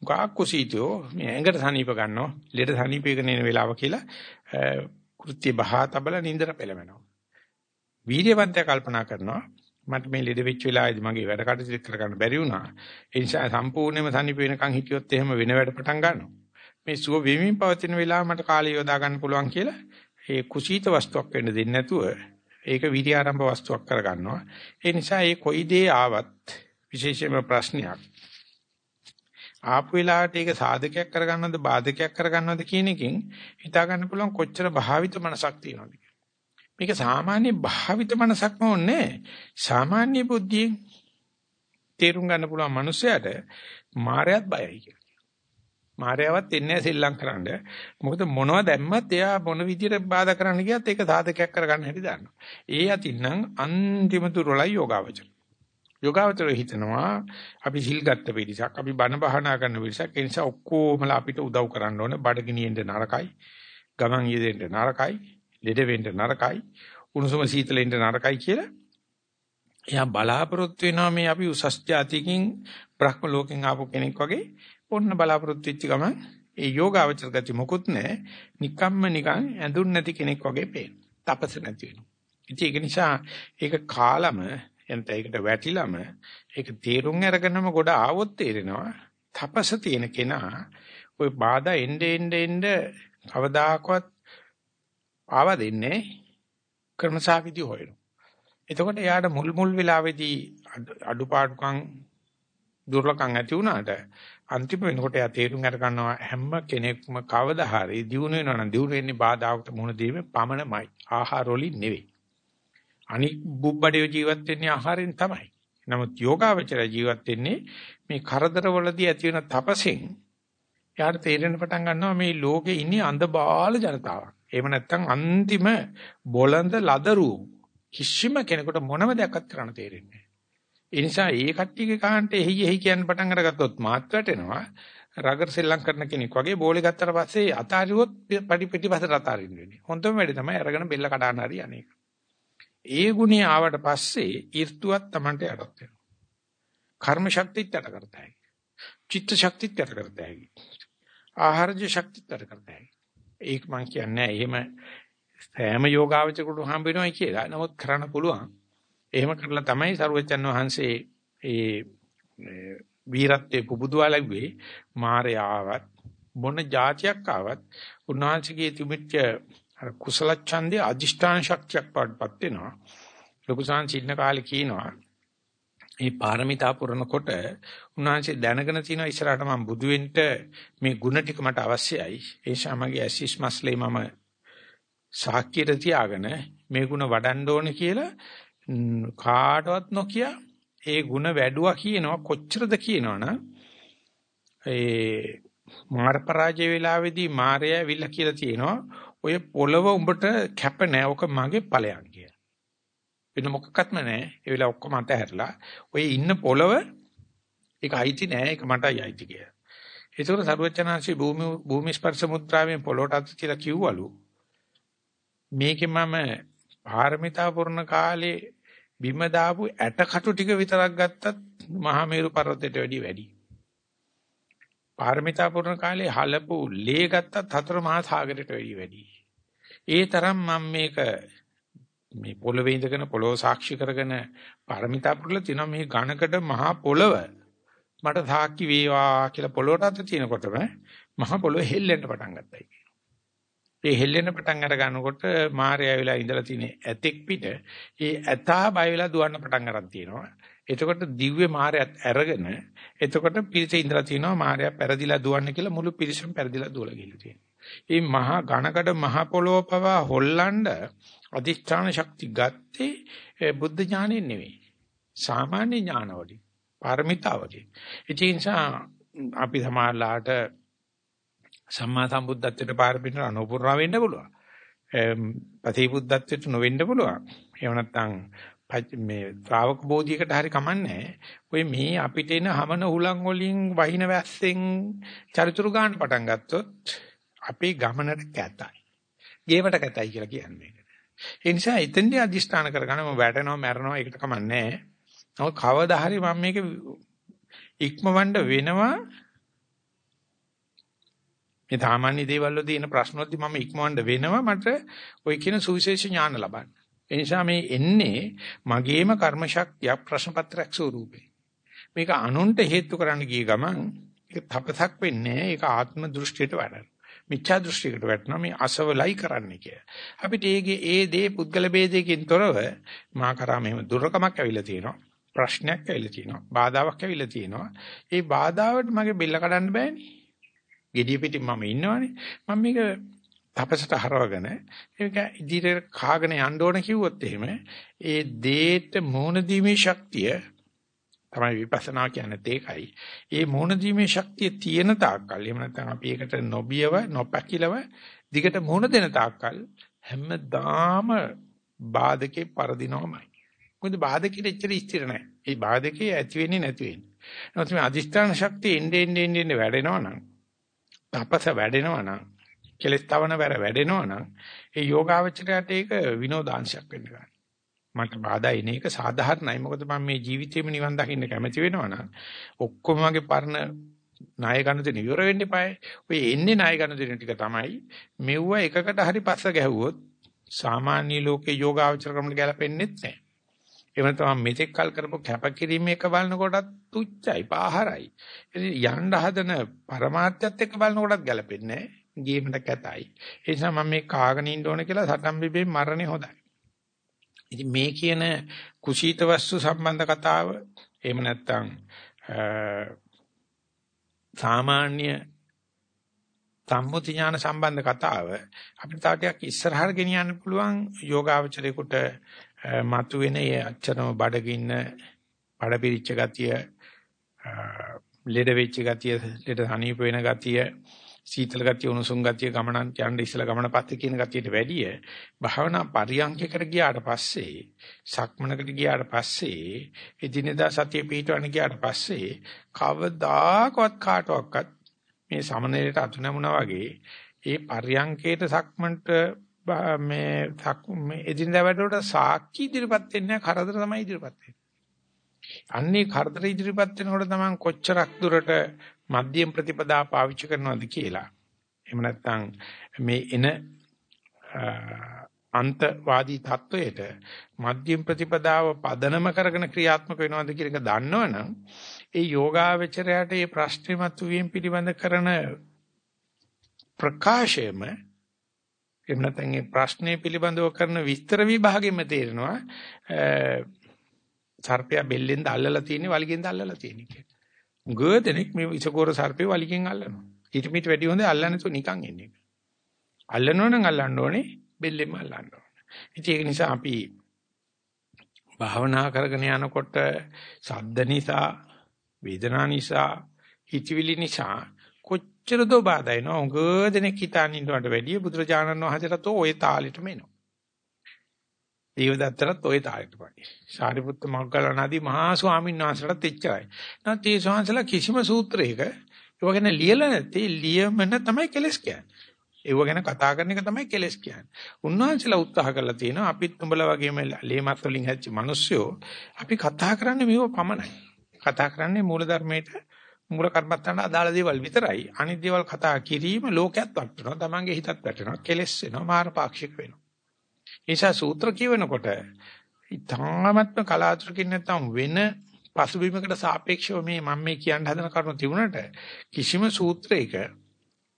ගා කුසීතෝ මේ ඇඟට සනීප ගන්නවා ලෙඩ සනීපයකන එන වෙලාව කියලා කෘත්‍ය බහා තබල නින්දර පෙළවෙනවා. වීර්යවන්තය කල්පනා කරනවා මට මේ ලෙඩ වෙච්ච වෙලාවේදී මගේ වැඩ කටයුතු කරගන්න බැරි වුණා. ඒ නිසා සම්පූර්ණයෙන්ම සනීප වෙනකන් හිටියොත් එහෙම වෙන වැඩ පටන් ගන්නවා. මේ සුව වෙමින් පවතින වෙලාව මට කාලය යොදා ගන්න පුළුවන් කියලා ඒ කුසීත වස්තුවක් වෙන්න දෙන්නේ නැතුව ඒක විරි ආරම්භ වස්තුවක් කරගන්නවා. ඒ නිසා ඒ කොයි දේ ආවත් විශේෂයෙන්ම ප්‍රශ්නයක් ආපු වෙලාවට ඒක සාධකයක් කරගන්නවද බාධකයක් කරගන්නවද කියන එකෙන් හිතා ගන්න පුළුවන් කොච්චර භාවිත මනසක් තියෙනවද මේක සාමාන්‍ය භාවිත මනසක්ම ඕනේ සාමාන්‍ය බුද්ධියෙන් තේරුම් ගන්න පුළුවන් මනුස්සයාට මායයත් බයයි කියලා. මායයවත් එන්නේ සෙල්ලම් කරන්න. මොකද මොනවද දැම්මත් එයා මොන විදියට බාධා කරන්න ගියත් ඒක සාධකයක් කරගන්න හැටි දන්නවා. ඒ අතින්නම් අන්තිම දුරලයි යෝගාවචර. යෝගාවචර හිතනවා අපි සිල් ගත්ත පිරිසක් අපි බණ භාවනා කරන පිරිසක් ඒ නිසා ඔක්කොමලා අපිට උදව් කරන්න ඕනේ බඩගිනියෙන්න නරකයි ගමන් යෙදෙන්න නරකයි ලෙඩ වෙන්න නරකයි උණුසුම සීතලෙන්න නරකයි කියලා එයා බලාපොරොත්තු වෙනවා මේ අපි උසස් જાතියකින් බ්‍රහ්ම ලෝකෙන් ආපු කෙනෙක් වගේ ඔන්න බලාපොරොත්තු වෙච්ච ගමන් ඒ යෝගාවචර ගති මොකුත් නැහැ. නිකම්ම නිකන් ඇඳුන් නැති කෙනෙක් වගේ පේන තපස නැති වෙනවා. ඉතින් ඒක නිසා ඒක කාලම එනත ඒකට වැටිලම ඒක තේරුම් අරගෙනම ගොඩ ආවොත් තේරෙනවා. තපස තියෙන කෙනා ওই බාධා එnde එnde එnde කවදාකවත් ආව දෙන්නේ ක්‍රමසාවිදි හොයන. එතකොට එයාට මුල් මුල් වෙලාවේදී අඩුපාඩුකම් දුර්ලකම් ඇති වුණාට අන්තිම වෙනකොට එයා තේරුම් අර ගන්නවා හැම කෙනෙක්ම කවදා හරි දිනු වෙනවා නම් දිනු වෙන්නේ බාධාකට මුහුණ දීමේ පමණමයි. ආහාර වලින් නෙවෙයි. අනික් බුබ්බඩේ ජීවත් වෙන්නේ ආහාරයෙන් තමයි. නමුත් යෝගාවචර ජීවත් වෙන්නේ මේ කරදරවලදී ඇති වෙන තපසෙන් යාට තේරෙන පටන් ගන්නවා මේ ලෝකේ ඉන්නේ අන්ධබාල ජනතාවක්. එහෙම නැත්නම් අන්තිම බොළඳ ලදරු කිසිම කෙනෙකුට මොනම දෙයක් කරන්න තේරෙන්නේ ඒ නිසා ඒ කට්ටියගේ කාන්ට එහි එහි කියන්න පටන් අරගත්තොත් මාත් වැටෙනවා. රගර් සෙල්ලම් කරන කෙනෙක් වගේ බෝලේ ගත්තට පස්සේ අතාරියොත් පඩි පිටිපස්සට අතාරින්න වෙන්නේ. හොඳම වැඩේ තමයි අරගෙන බෙල්ල කඩාන හරි අනේක. ඒ ගුණය ආවට පස්සේ ඍතුවක් Tamanට යටත් වෙනවා. කර්ම ශක්තියත් යට කරතයි. චිත්ත ශක්තියත් යට කරතයි. ආහාරජ ශක්තියත් යට කරතයි. ඒක මම කියන්නේ එහෙම සෑම යෝගාවචරකට හම්බ වෙනවයි කියලා. නමුත් කරන්න පුළුවන්. එහෙම කරලා තමයි සරුවචන් වහන්සේ ඒ වීරත්වයේ පුබුදුවා ලැබුවේ මාරයාවත් මොන જાතියක් ආවත් උන්වහන්සේගේ තිබිච්ච අර කුසල ඡන්දේ අදිෂ්ඨාන ශක්තියක් පාඩපත් වෙනවා. ලොකු සංචින්න කාලේ කියනවා මේ පාරමිතා පුරනකොට උන්වහන්සේ දැනගෙන තියෙනවා ඉස්සරහට මම බුදු වෙන්න මේ ಗುಣ ටික මට අවශ්‍යයි. ඒ ශාමගේ ඇසිස් මස්ලේ මම සාක්කියට තියාගෙන මේ ಗುಣ වඩන්න ඕනේ කියලා කාටවත් නොකිය ඒ ಗುಣ වැඩුවා කියනවා කොච්චරද කියනවනම් ඒ මාර පරාජය වෙලාවේදී මාරය ඇවිල්ලා කියලා තියෙනවා ඔය පොළව උඹට කැප නෑ. ඔක මගේ ඵලයක් කියලා. වෙන මොකක්වත්ම නැහැ. ඒ වෙලාව ඔක්කොම අතහැරලා ඔය ඉන්න පොළව ඒක අයිති නෑ ඒක මටයි අයිති කියලා. ඒතකොට සරුවචනාංශي භූමි භූමි ස්පර්ශ මුද්‍රාවෙන් පොළොට අත තියලා කිව්වලු මේකේ මම පාරමිතා පුරන කාලේ බිම දාපු ඇට කටු ටික විතරක් ගත්තත් මහා මේරු පර්වතයට වැඩිය වැඩි. පාරමිතා පුරන කාලේ හලපු ලේ ගත්තත් හතර මහා සාගරයට වැඩිය වැඩි. ඒ තරම් මම මේක මේ පොළවේ ඉඳගෙන පොළොව සාක්ෂි කරගෙන පාරමිතා පුරලා තිනවා මේ ඝනකඩ මහා පොළව මට සාක්ෂි වේවා කියලා පොළොවට අත තිනකොටම මහ පොළොව හෙල්ලෙන්න පටන් ගත්තා කියනවා. ඒ හෙල්ලෙන්න පටන් අර ගන්නකොට මාර්යා වෙලා ඉඳලා තියෙන ඇතෙක් පිට ඒ ඇතා බය වෙලා දුවන්න පටන් අරන් තියෙනවා. එතකොට දිව්‍ය මාර්යත් අරගෙන එතකොට පිරිස ඉඳලා තියෙනවා මාර්යා පෙරදිලා දුවන්න කියලා මුළු පිරිසම පෙරදිලා දුවලා ගිහලා තියෙනවා. මේ මහා ඝනකඩ මහ පොළොව පවා හොල්ලන්න අධිෂ්ඨාන ශක්ති ගත්තේ බුද්ධ ඥානෙ නෙවෙයි. සාමාන්‍ය ඥානවලින්. පාරමිතාවකින්. ඒ නිසා අපි සමාජලාට සම්මා සම්බුද්ධත්වයට පාරමිතා අනුපුරා වෙන්න පුළුවන්. පතේ බුද්ධත්වයට නොවෙන්න පුළුවන්. එහෙම නැත්නම් මේ ශ්‍රාවක බෝධියකට හරි කමන්නේ. ඔය මේ අපිට එන හමන හුලං වලින් වහින වැස්සෙන් චරිචුරු ගන්න පටන් ගත්තොත් අපේ ගමනට කැතයි. ගේමට කැතයි කියලා කියන්නේ. ඒ නිසා එතෙන්දී අදිස්ථාන කරගන්න මම වැටෙනවා මැරෙනවා ඒකට කමන්නේ නැහැ. නමුත් කවදා හරි මම මේක ඉක්මවන්න වෙනවා මේ සාමාන්‍ය දේවල් වලදී එන ප්‍රශ්නවලදී මම ඉක්මවන්න වෙනවා මට ওই කියන සුවිශේෂ ඥාන ලබන්න. ඒ නිසා මේ එන්නේ මගේම කර්ම ශක්තිය ප්‍රශ්න පත්‍රයක් ස්වරූපේ. මේක අනුන්ට හේතු කරන්න ගිය ගමන් ඒක තපසක් වෙන්නේ ඒක ආත්ම දෘෂ්ටියට වැඩන. මිත්‍යා දෘෂ්ටියකට වැටෙනවා මේ අසවලයි කරන්න කිය. අපිට ඒගේ ඒ දේ පුද්ගල ભેදයකින් තොරව මා කරා මෙහෙම දුර්කමක් ඇවිල්ලා තියෙනවා. ප්‍රශ්නයක් ඇවිල්ලා තියෙනවා. බාධාවක් ඇවිල්ලා තියෙනවා. ඒ බාධාවට මගේ බෙල්ල කඩන්න බෑනේ. gediya pitin මම ඉන්නවනේ. මම මේක තපසට හරවගෙන ඒක ඉදිරියට කාගෙන යන්න ඕන කිව්වොත් එහෙම ඒ දේට මෝන දීමේ ශක්තිය තමයි විපස්සනා කියන්නේ ඒකයි. ඒ මෝන දීමේ ශක්තිය තියෙන තාක්කල් එහෙම නැත්නම් අපි ඒකට නොබියව නොපැකිලව දිගට මෝන දෙන තාක්කල් හැමදාම බාධකේ පරදිනවමයි. මොකද බාධකෙට එච්චර ස්ථිර නැහැ. ඒ බාධකේ ඇති වෙන්නේ නැති වෙන්නේ. නමුත් මේ අදිෂ්ඨාන ශක්තිය එන්නේ එන්නේ එන්නේ වැඩෙනවා නම් තපස වැඩෙනවා නම් කෙලස් තවන වැර වැඩෙනවා නම් ඒ යෝගාවචරයට ඒක විනෝදාංශයක් වෙන්න ගන්නවා. මට බාධා එන එක සාධාරණයි. මොකද මම මේ ජීවිතේම නිවන් දකින්න කැමති වෙනවා නම් ඔක්කොම මගේ පරණ ණය ගන්න දෙන ඉවර වෙන්න eBay. ඔය එන්නේ ණය ගන්න දෙන ටික තමයි මෙව්ව එකකට හරි පස්ස ගැහුවොත් සාමාන්‍ය ලෝකේ යෝගාවචර ක්‍රමවල ගැලපෙන්නේ නැහැ. එහෙම තමයි මෙතෙක් කල් කරපු කැපකිරීම එක බලනකොටත් තුච්චයි පාහරයි. ඉතින් යන්න හදන પરමාර්ථයත් එක්ක බලනකොටත් ගැලපෙන්නේ නැහැ. ගේමට කැතයි. ඒ නිසා මම මේ කාගෙන ඉන්න ඕන කියලා සටන් බිබේ මරණේ හොඳයි. ඉතින් මේ කියන කුසීත වස්තු සම්බන්ධ කතාව එහෙම නැත්නම් සාමාන්‍ය සම්මුති ඥාන සම්බන්ධ කතාව අපිට තව ටිකක් ඉස්සරහට ගෙනියන්න පුළුවන් යෝගාවචරේකට මතුවෙන ඒ අච්චරම බඩගින්න බඩ පිරිච්ච ගතිය ලෙඩ වෙච්ච ගතිය ලෙඩ සනීප වෙන ගතිය සීතල ගතිය උණුසුම් ගතිය ගමනන් යන්න ඉස්සලා ගමන පස්සේ කියන ගතියට වැඩිය භාවනා පරියන්කයකට ගියාට පස්සේ සක්මනකට ගියාට පස්සේ එදිනෙදා සතිය පිටවන්න ගියාට පස්සේ කවදාකවත් කාටවත් මේ සමනලයට අතු නැමුණා වගේ ඒ පරියන්කේට සක්මන්ට මේ මේ එදිනදා වැඩවලට සාක්ෂි ඉදිරිපත් වෙන්නේ කරදර තමයි ඉදිරිපත් වෙන්නේ. අන්නේ කරදර ඉදිරිපත් වෙනකොට තමයි කොච්චරක් දුරට මධ්‍යම ප්‍රතිපදා පාවිච්චි කරනවද කියලා. එහෙම නැත්නම් මේ එන අන්තවාදී තත්වයට මධ්‍යම ප්‍රතිපදාව පදනම කරගෙන ක්‍රියාත්මක වෙනවද කියන එක දන්නවනම් ඒ යෝගාවචරයට මේ ප්‍රශ්නේ මතුවීම පිළිබඳ කරන ප්‍රකාශයම එහෙම නැත්නම් මේ ප්‍රශ්නේ පිළිබඳව කරන විස්තර විභාගෙම තේරෙනවා සර්පයා බෙල්ලෙන්ද අල්ලලා තියෙන්නේ වලිගෙන්ද අල්ලලා තියෙන්නේ කියලා. ගොඩනෙක් මේ ඉසකෝර සර්පේ වලිගෙන් අල්ලනවා. ඊට මිට වැඩි හොඳ අල්ලන්නේ තු නිකන් එන්නේ. අල්ලනවා නම් අල්ලන්න ඕනේ බෙල්ලෙන්ම අල්ලන්න ඕනේ. ඉතින් ඒක නිසා අපි භාවනා කරගෙන යනකොට සද්ද නිසා වේදනා නිසා හිතවිලි නිසා කොච්චර දෝ බාධා එනවා. උග දෙනෙක් හිතාන ඉන්නවට වැඩිය බුදුරජාණන් වහන්සේටත් ওই තාලෙටම එනවා. දේවදත්තටත් ওই තාලෙටම. සාරිපුත්ත මොග්ගලණාදී මහා ස්වාමීන් වහන්සේටත් එච්චරයි. නැත්නම් තේ ස්වාමීන්සලා කිසිම සූත්‍රයක ඒව ගැන ලියලා නැති ලියමන තමයි කෙලස් කියන්නේ. ඒව ගැන කතා කරන එක තමයි කෙලස් කියන්නේ. උන්වහන්සේලා උත්සාහ කරලා තියෙනවා අපිත් උඹලා වගේම ලේමත් වලින් හැදිච්ච මිනිස්සුયો අපි කතා කරන්නේ මේව පමණයි. කතා කරන්නේ මූල ධර්මයේට මූල කර්මත්තන්ට අදාළ දේවල් විතරයි. අනිත් දේවල් කතා කිරීම ලෝකයක් වටනවා. තමන්ගේ හිතත් වැටෙනවා. කෙලස් වෙනවා. මාර පාක්ෂික වෙනවා. ඒසා සූත්‍ර කියවනකොට ඊ타මත්ම කලාතුරකින් නැත්තම් වෙන පසුබිමකට සාපේක්ෂව මේ මම මේ කියන්න හදන කරුණු තිබුණට කිසිම සූත්‍රයක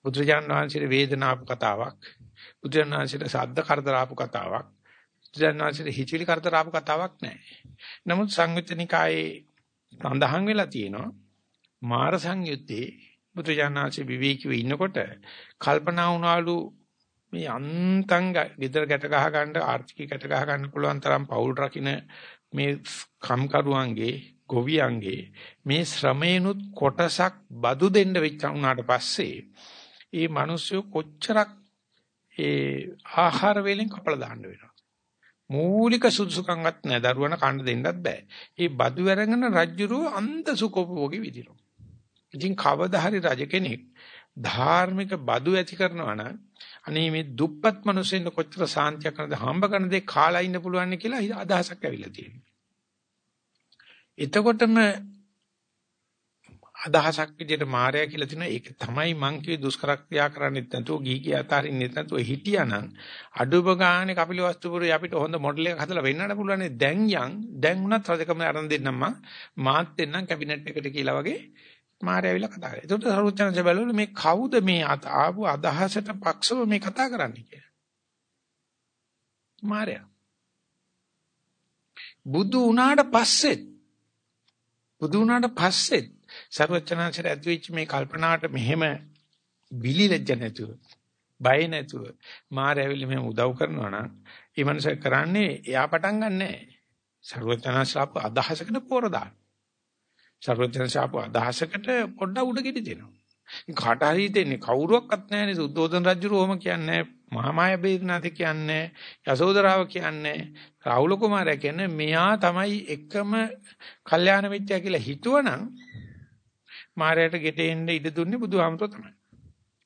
බුදුරජාණන් වහන්සේගේ වේදනාපු කතාවක් බුදුරජාණන් වහන්සේගේ ශබ්ද කරදර ආපු කතාවක් බුදුරජාණන් වහන්සේගේ හිචිලි කරදර ආපු කතාවක් නැහැ. නමුත් සංයුත්නිකායේ සඳහන් වෙලා තියෙනවා මාර සංයුත්තේ බුදුරජාණන් වහන්සේ විවේකීව ඉන්නකොට කල්පනා වුණාලු මේ අන්තං ගෙදර ගැට ගහ ගන්න ආර්ථික ගැට ගහ ගන්න පුළුවන් තරම් පෞල් රකින්න මේ කම්කරුවන්ගේ ගොවියන්ගේ මේ ශ්‍රමේනුත් කොටසක් බදු දෙන්න වෙච්ච උනාට පස්සේ ඒ මිනිස්සු කොච්චරක් ඒ ආහාර වේලෙන් කපලා දාන්න වෙනවා මූලික සුදුසුකම්වත් නැහැ දරුවන කන්න දෙන්නත් බෑ. ඒ බදු වැරගෙන රජ්ජුරුව අන්ත සුකොපෝගේ විදිනවා. ඉතින් කවදා හරි රජ කෙනෙක් ධාර්මික බදු ඇති කරනවා නම් අනේ මේ දුප්පත් මිනිස්සුන්ට කොච්චර සාන්තියක් කරනද හම්බ කරන දේ කාලා ඉන්න පුළුවන් කියලා අදහසක් ඇවිල්ලා තියෙනවා. එතකොටම අදහසක් විදිහට මායя කියලා තියෙනවා ඒක තමයි මං කිව්වේ දුෂ්කර ක්‍රියා කරන්නෙත් නැතුව ගී ගිය අතරින්නෙත් නැතුව හිටියානම් අඩුම ගානේ කපිල වස්තුපුරේ අපිට හොඳ මොඩල් එකක් හදලා වෙන්නට පුළුවන් දැන් යන් දැන් උනත් රජකම අරන් දෙන්නම් මං මාත් දෙන්නම් කැබිනට් එකට කියලා වගේ මාර්යාවිලා කතා කරා. ඒකට සරුවචනංශ බැලුවොත් මේ කවුද මේ ආපු අදහසට පක්ෂව මේ කතා කරන්නේ කියලා. මාර්යා. බුදු වුණාට පස්සෙත් බුදු වුණාට පස්සෙත් සරුවචනංශට ඇතුවිච්ච මේ කල්පනාවට මෙහෙම විලි ලැජ්ජ නැතුව බය නැතුව මාර්යාවිලි මෙහෙම උදව් කරනවා නම් ඒ මනුස්සය කරන්නේ එයා පටන් ගන්නෑ. සරුවචනංශ අදහසකට පොර දාන. සර්වඥාසාපු අදහසකට පොඩ්ඩක් උඩ ගෙඩි දෙනවා. කාට හරි දෙන්නේ කවුරුවක්වත් නැහැනේ සුද්ධෝදන රජු රෝම කියන්නේ මහාමාය බේදනාත කියන්නේ යසෝදරාව කියන්නේ රාහුල කුමාරයා කියන්නේ මෙයා තමයි එකම කල්යාණ මිත්‍යා කියලා හිතුවනම් මාරයට ගෙටෙන්න ඉඩ දුන්නේ බුදුහාමතුෝ තමයි.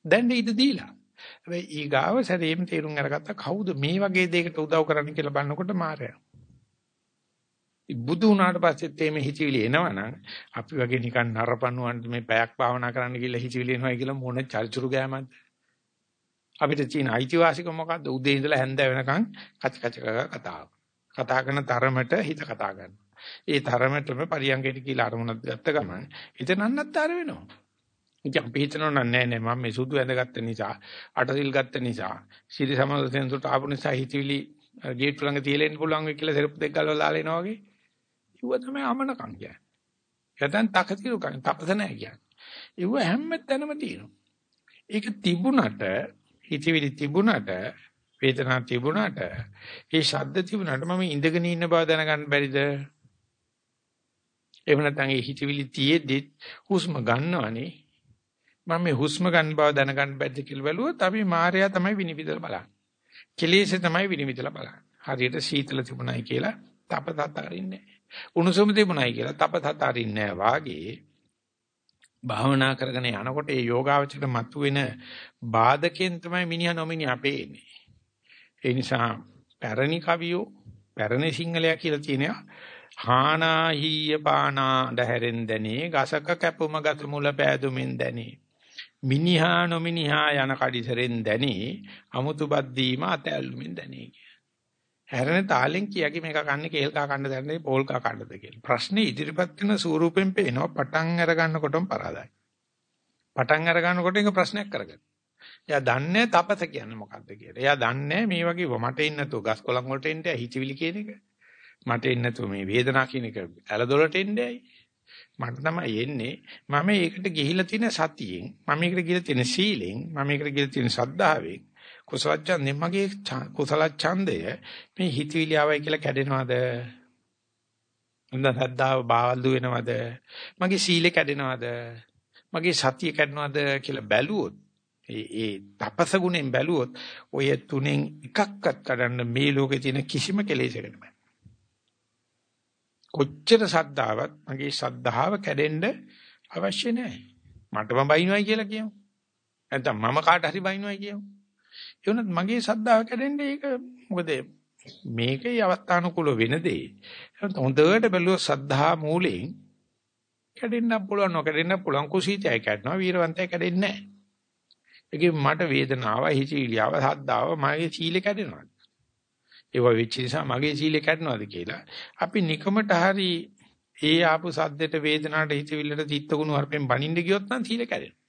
දැන් ඉඩ දීලා. හැබැයි ඊගාව සැරේම තේරුම් අරගත්තා කවුද මේ වගේ දෙයකට උදව් කරන්න කියලා බලනකොට මාරයා. බුදු වුණාට පස්සෙත් මේ හිතවිලි එනවනම් අපි වගේ නිකන් නරපණුවන්ට මේ පැයක් භාවනා කරන්න ගිහලා හිතවිලි එනවා කියලා මොන චරිචුරු ගෑමක්ද? අපිට තියෙන අයිතිවාසිකම මොකද්ද? උදේ ඉඳලා හැන්ද වෙනකන් කච කච කතා කතා කරන තරමට හිත කතා කරනවා. ඒ තරමටම පරියංගයට කියලා අරමුණක් ගත්ත ගමන් හිත නන්නත්තර වෙනවා. ඉතින් අපි හිතනවා නෑ නෑ මම මේ සුදු ඇඳගත්ත නිසා අටසිල් ගත්ත නිසා සිරි සමාද සෙන්සුට ආපු නිසා හිතවිලි ගේට් ළඟ තියලා ඉන්න පුළුවන් වෙයි කියලා සෙරප් දෙක ගලවලා දාලා එනවා වගේ. ඉව තමයි අමනකම් කියන්නේ. යතන් තකතිරුකම් තපස නැහැ කියන්නේ. ඉව හැම තැනම තියෙනවා. ඒක තිබුණට හිතවිලි තිබුණට වේදනාවක් තිබුණට ඒ ශබ්ද තිබුණට මම ඉඳගෙන ඉන්න බව දැනගන්න බැරිද? එහෙම නැත්නම් ඒ හිතවිලි තියෙද්දි හුස්ම ගන්නවනේ මම මේ හුස්ම ගන්න බව දැනගන්න බැද්ද කියලා බැලුවොත් අපි මායя තමයි විනිවිදලා බලන්නේ. කෙලෙසේ තමයි විනිවිදලා බලන්නේ. හරියට සීතල තිබුණයි කියලා තපතත් අරින්නේ නැහැ. උණුසුම තිබුණයි කියලා තපතත් අරින්නේ වාගේ භාවනා කරගෙන යනකොට ඒ යෝගාවචරයට මතුවෙන බාධකෙන් තමයි මිනිහා නොමිනිහා පේන්නේ. ඒ නිසා පැරණි කවියෝ පැරණි සිංහලයා කියලා තියෙනවා හානා හීය පානා දැහැරෙන් දැනේ ගසක කැපුම ගත මුල පෑදුමින් දැනේ මිනිහා නොමිනිහා යන කඩිසරෙන් දැනේ අමුතු බද්දීම අතැල්ලුමින් දැනේ හැරෙන තාලෙන් කියකි මේක කන්නේ කේල් කා කන්න දැන්නේ පෝල් කා කන්නද කියලා. ප්‍රශ්නේ ඉදිරිපත් වෙන ස්වරූපෙන් පේනවා පටන් අර ගන්නකොටම පරාදයි. පටන් අර ගන්නකොට ඒක ප්‍රශ්නයක් කරගන්න. එයා දන්නේ තපස කියන්නේ මොකද්ද කියලා. එයා දන්නේ මේ වගේ මට ඉන්න නැතුව ගස් කොළන් වලට එන්නේ හිතවිලි කියන එක. මට ඉන්න නැතුව මේ වේදනාව කියන එක ඇලදොලට එන්නේ ඇයි? මට තමයි එන්නේ මම ඒකට ගිහිලා තියෙන සතියෙන් මම ඒකට ගිහිලා තියෙන සීලෙන් මම ඒකට ගිහිලා තියෙන සද්ධාවෙන් කුසල ඡන්දේ මගේ කුසල ඡන්දය මේ හිතවිලි ආවයි කියලා කැඩෙනවද? හොඳ සද්දාව බාවල්දු වෙනවද? මගේ සීලය කැඩෙනවද? මගේ සතිය කැඩෙනවද කියලා බැලුවොත් ඒ ඒ තපස ගුණෙන් බැලුවොත් ඔය තුනෙන් එකක්වත් කඩන්න මේ ලෝකේ තියෙන කිසිම කෙලෙසකට බෑ. කොච්චර සද්ධාවත් මගේ සද්ධාව කැඩෙන්න අවශ්‍ය නැහැ. මටම බයින්වයි කියලා කියමු. නැත්නම් මම කාට හරි බයින්වයි කියමු. ඒ වුණත් මගේ සද්ධාව කැඩෙන්න ඒක මොකද මේකේ අවස්ථානුකූල වෙන දේ. හොඳට බැලුවොත් සද්ධා මූලයෙන් කැඩෙන්න පුළුවන් නොකැඩෙන්න පුළුවන් කුසීතය කැඩෙනවා වීරවන්තය කැඩෙන්නේ නැහැ. ඒකේ මට වේදනාව, හිචිලියාව, සද්දාව මගේ සීලෙ කැඩෙනවා. ඒව වෙච්ච නිසා මගේ සීලෙ කැඩනවාද කියලා. අපි නිකමට හරි ඒ ආපු සද්දෙට වේදනාවට හිතවිල්ලට තිත්තගුණ වරපෙන් බනින්න ගියොත් නම් සීල කැඩෙනවා.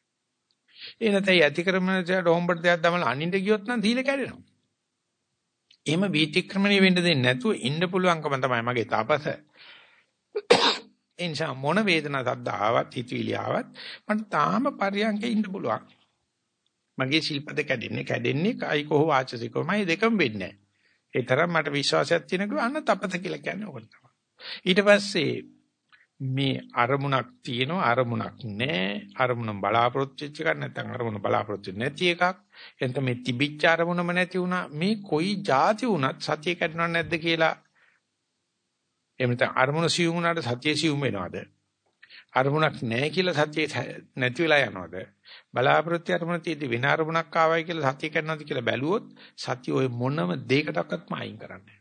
ඒ නැතයි ඇති කරමනට හොම්බට දෙයක් දමලා අනින්න ගියොත් නම් සීල කැඩෙනවා. එහෙම වීතික්‍රමණය වෙන්න දෙන්නේ නැතුව ඉන්න පුළුවන්කම තමයි මගේ තාපස. එනිසා මොන වේදනා සද්ද ආවත් හිතවිලි ආවත් මට තාම පරියන්කේ ඉන්න පුළුවන්. මගේ ශිල්පද කැඩෙන්නේ කැඩෙන්නේ කායික හෝ වාචසිකව මම දෙකම වෙන්නේ නැහැ. ඒ තරම් මට විශ්වාසයක් තියෙනකෝ අන්න තපත කියලා කියන්නේ ඕකට තමයි. ඊට පස්සේ මේ අරමුණක් තියෙනවා අරමුණක් නැහැ අරමුණ බලාපොරොත්තු වෙච්ච එකක් නැත්නම් අරමුණ බලාපොරොත්තු නැති එකක්. එතන මේ තිබිච්ච අරමුණම නැති වුණා. මේ කොයි જાති වුණත් සතිය කැඩනව නැද්ද කියලා. එහෙම නැත්නම් අරමුණ සියුම් වුණාට සතිය සියුම් වෙනවද? අරමුණක් නැහැ කියලා සතිය නැති වෙලා යනවද? බලාපොරොත්තු අරමුණ තියෙදි වෙන අරමුණක් ආවයි කියලා සතිය කරනවාද කියලා බැලුවොත් සතිය ඔය මොනම දෙයකටවත් මායින් කරන්නේ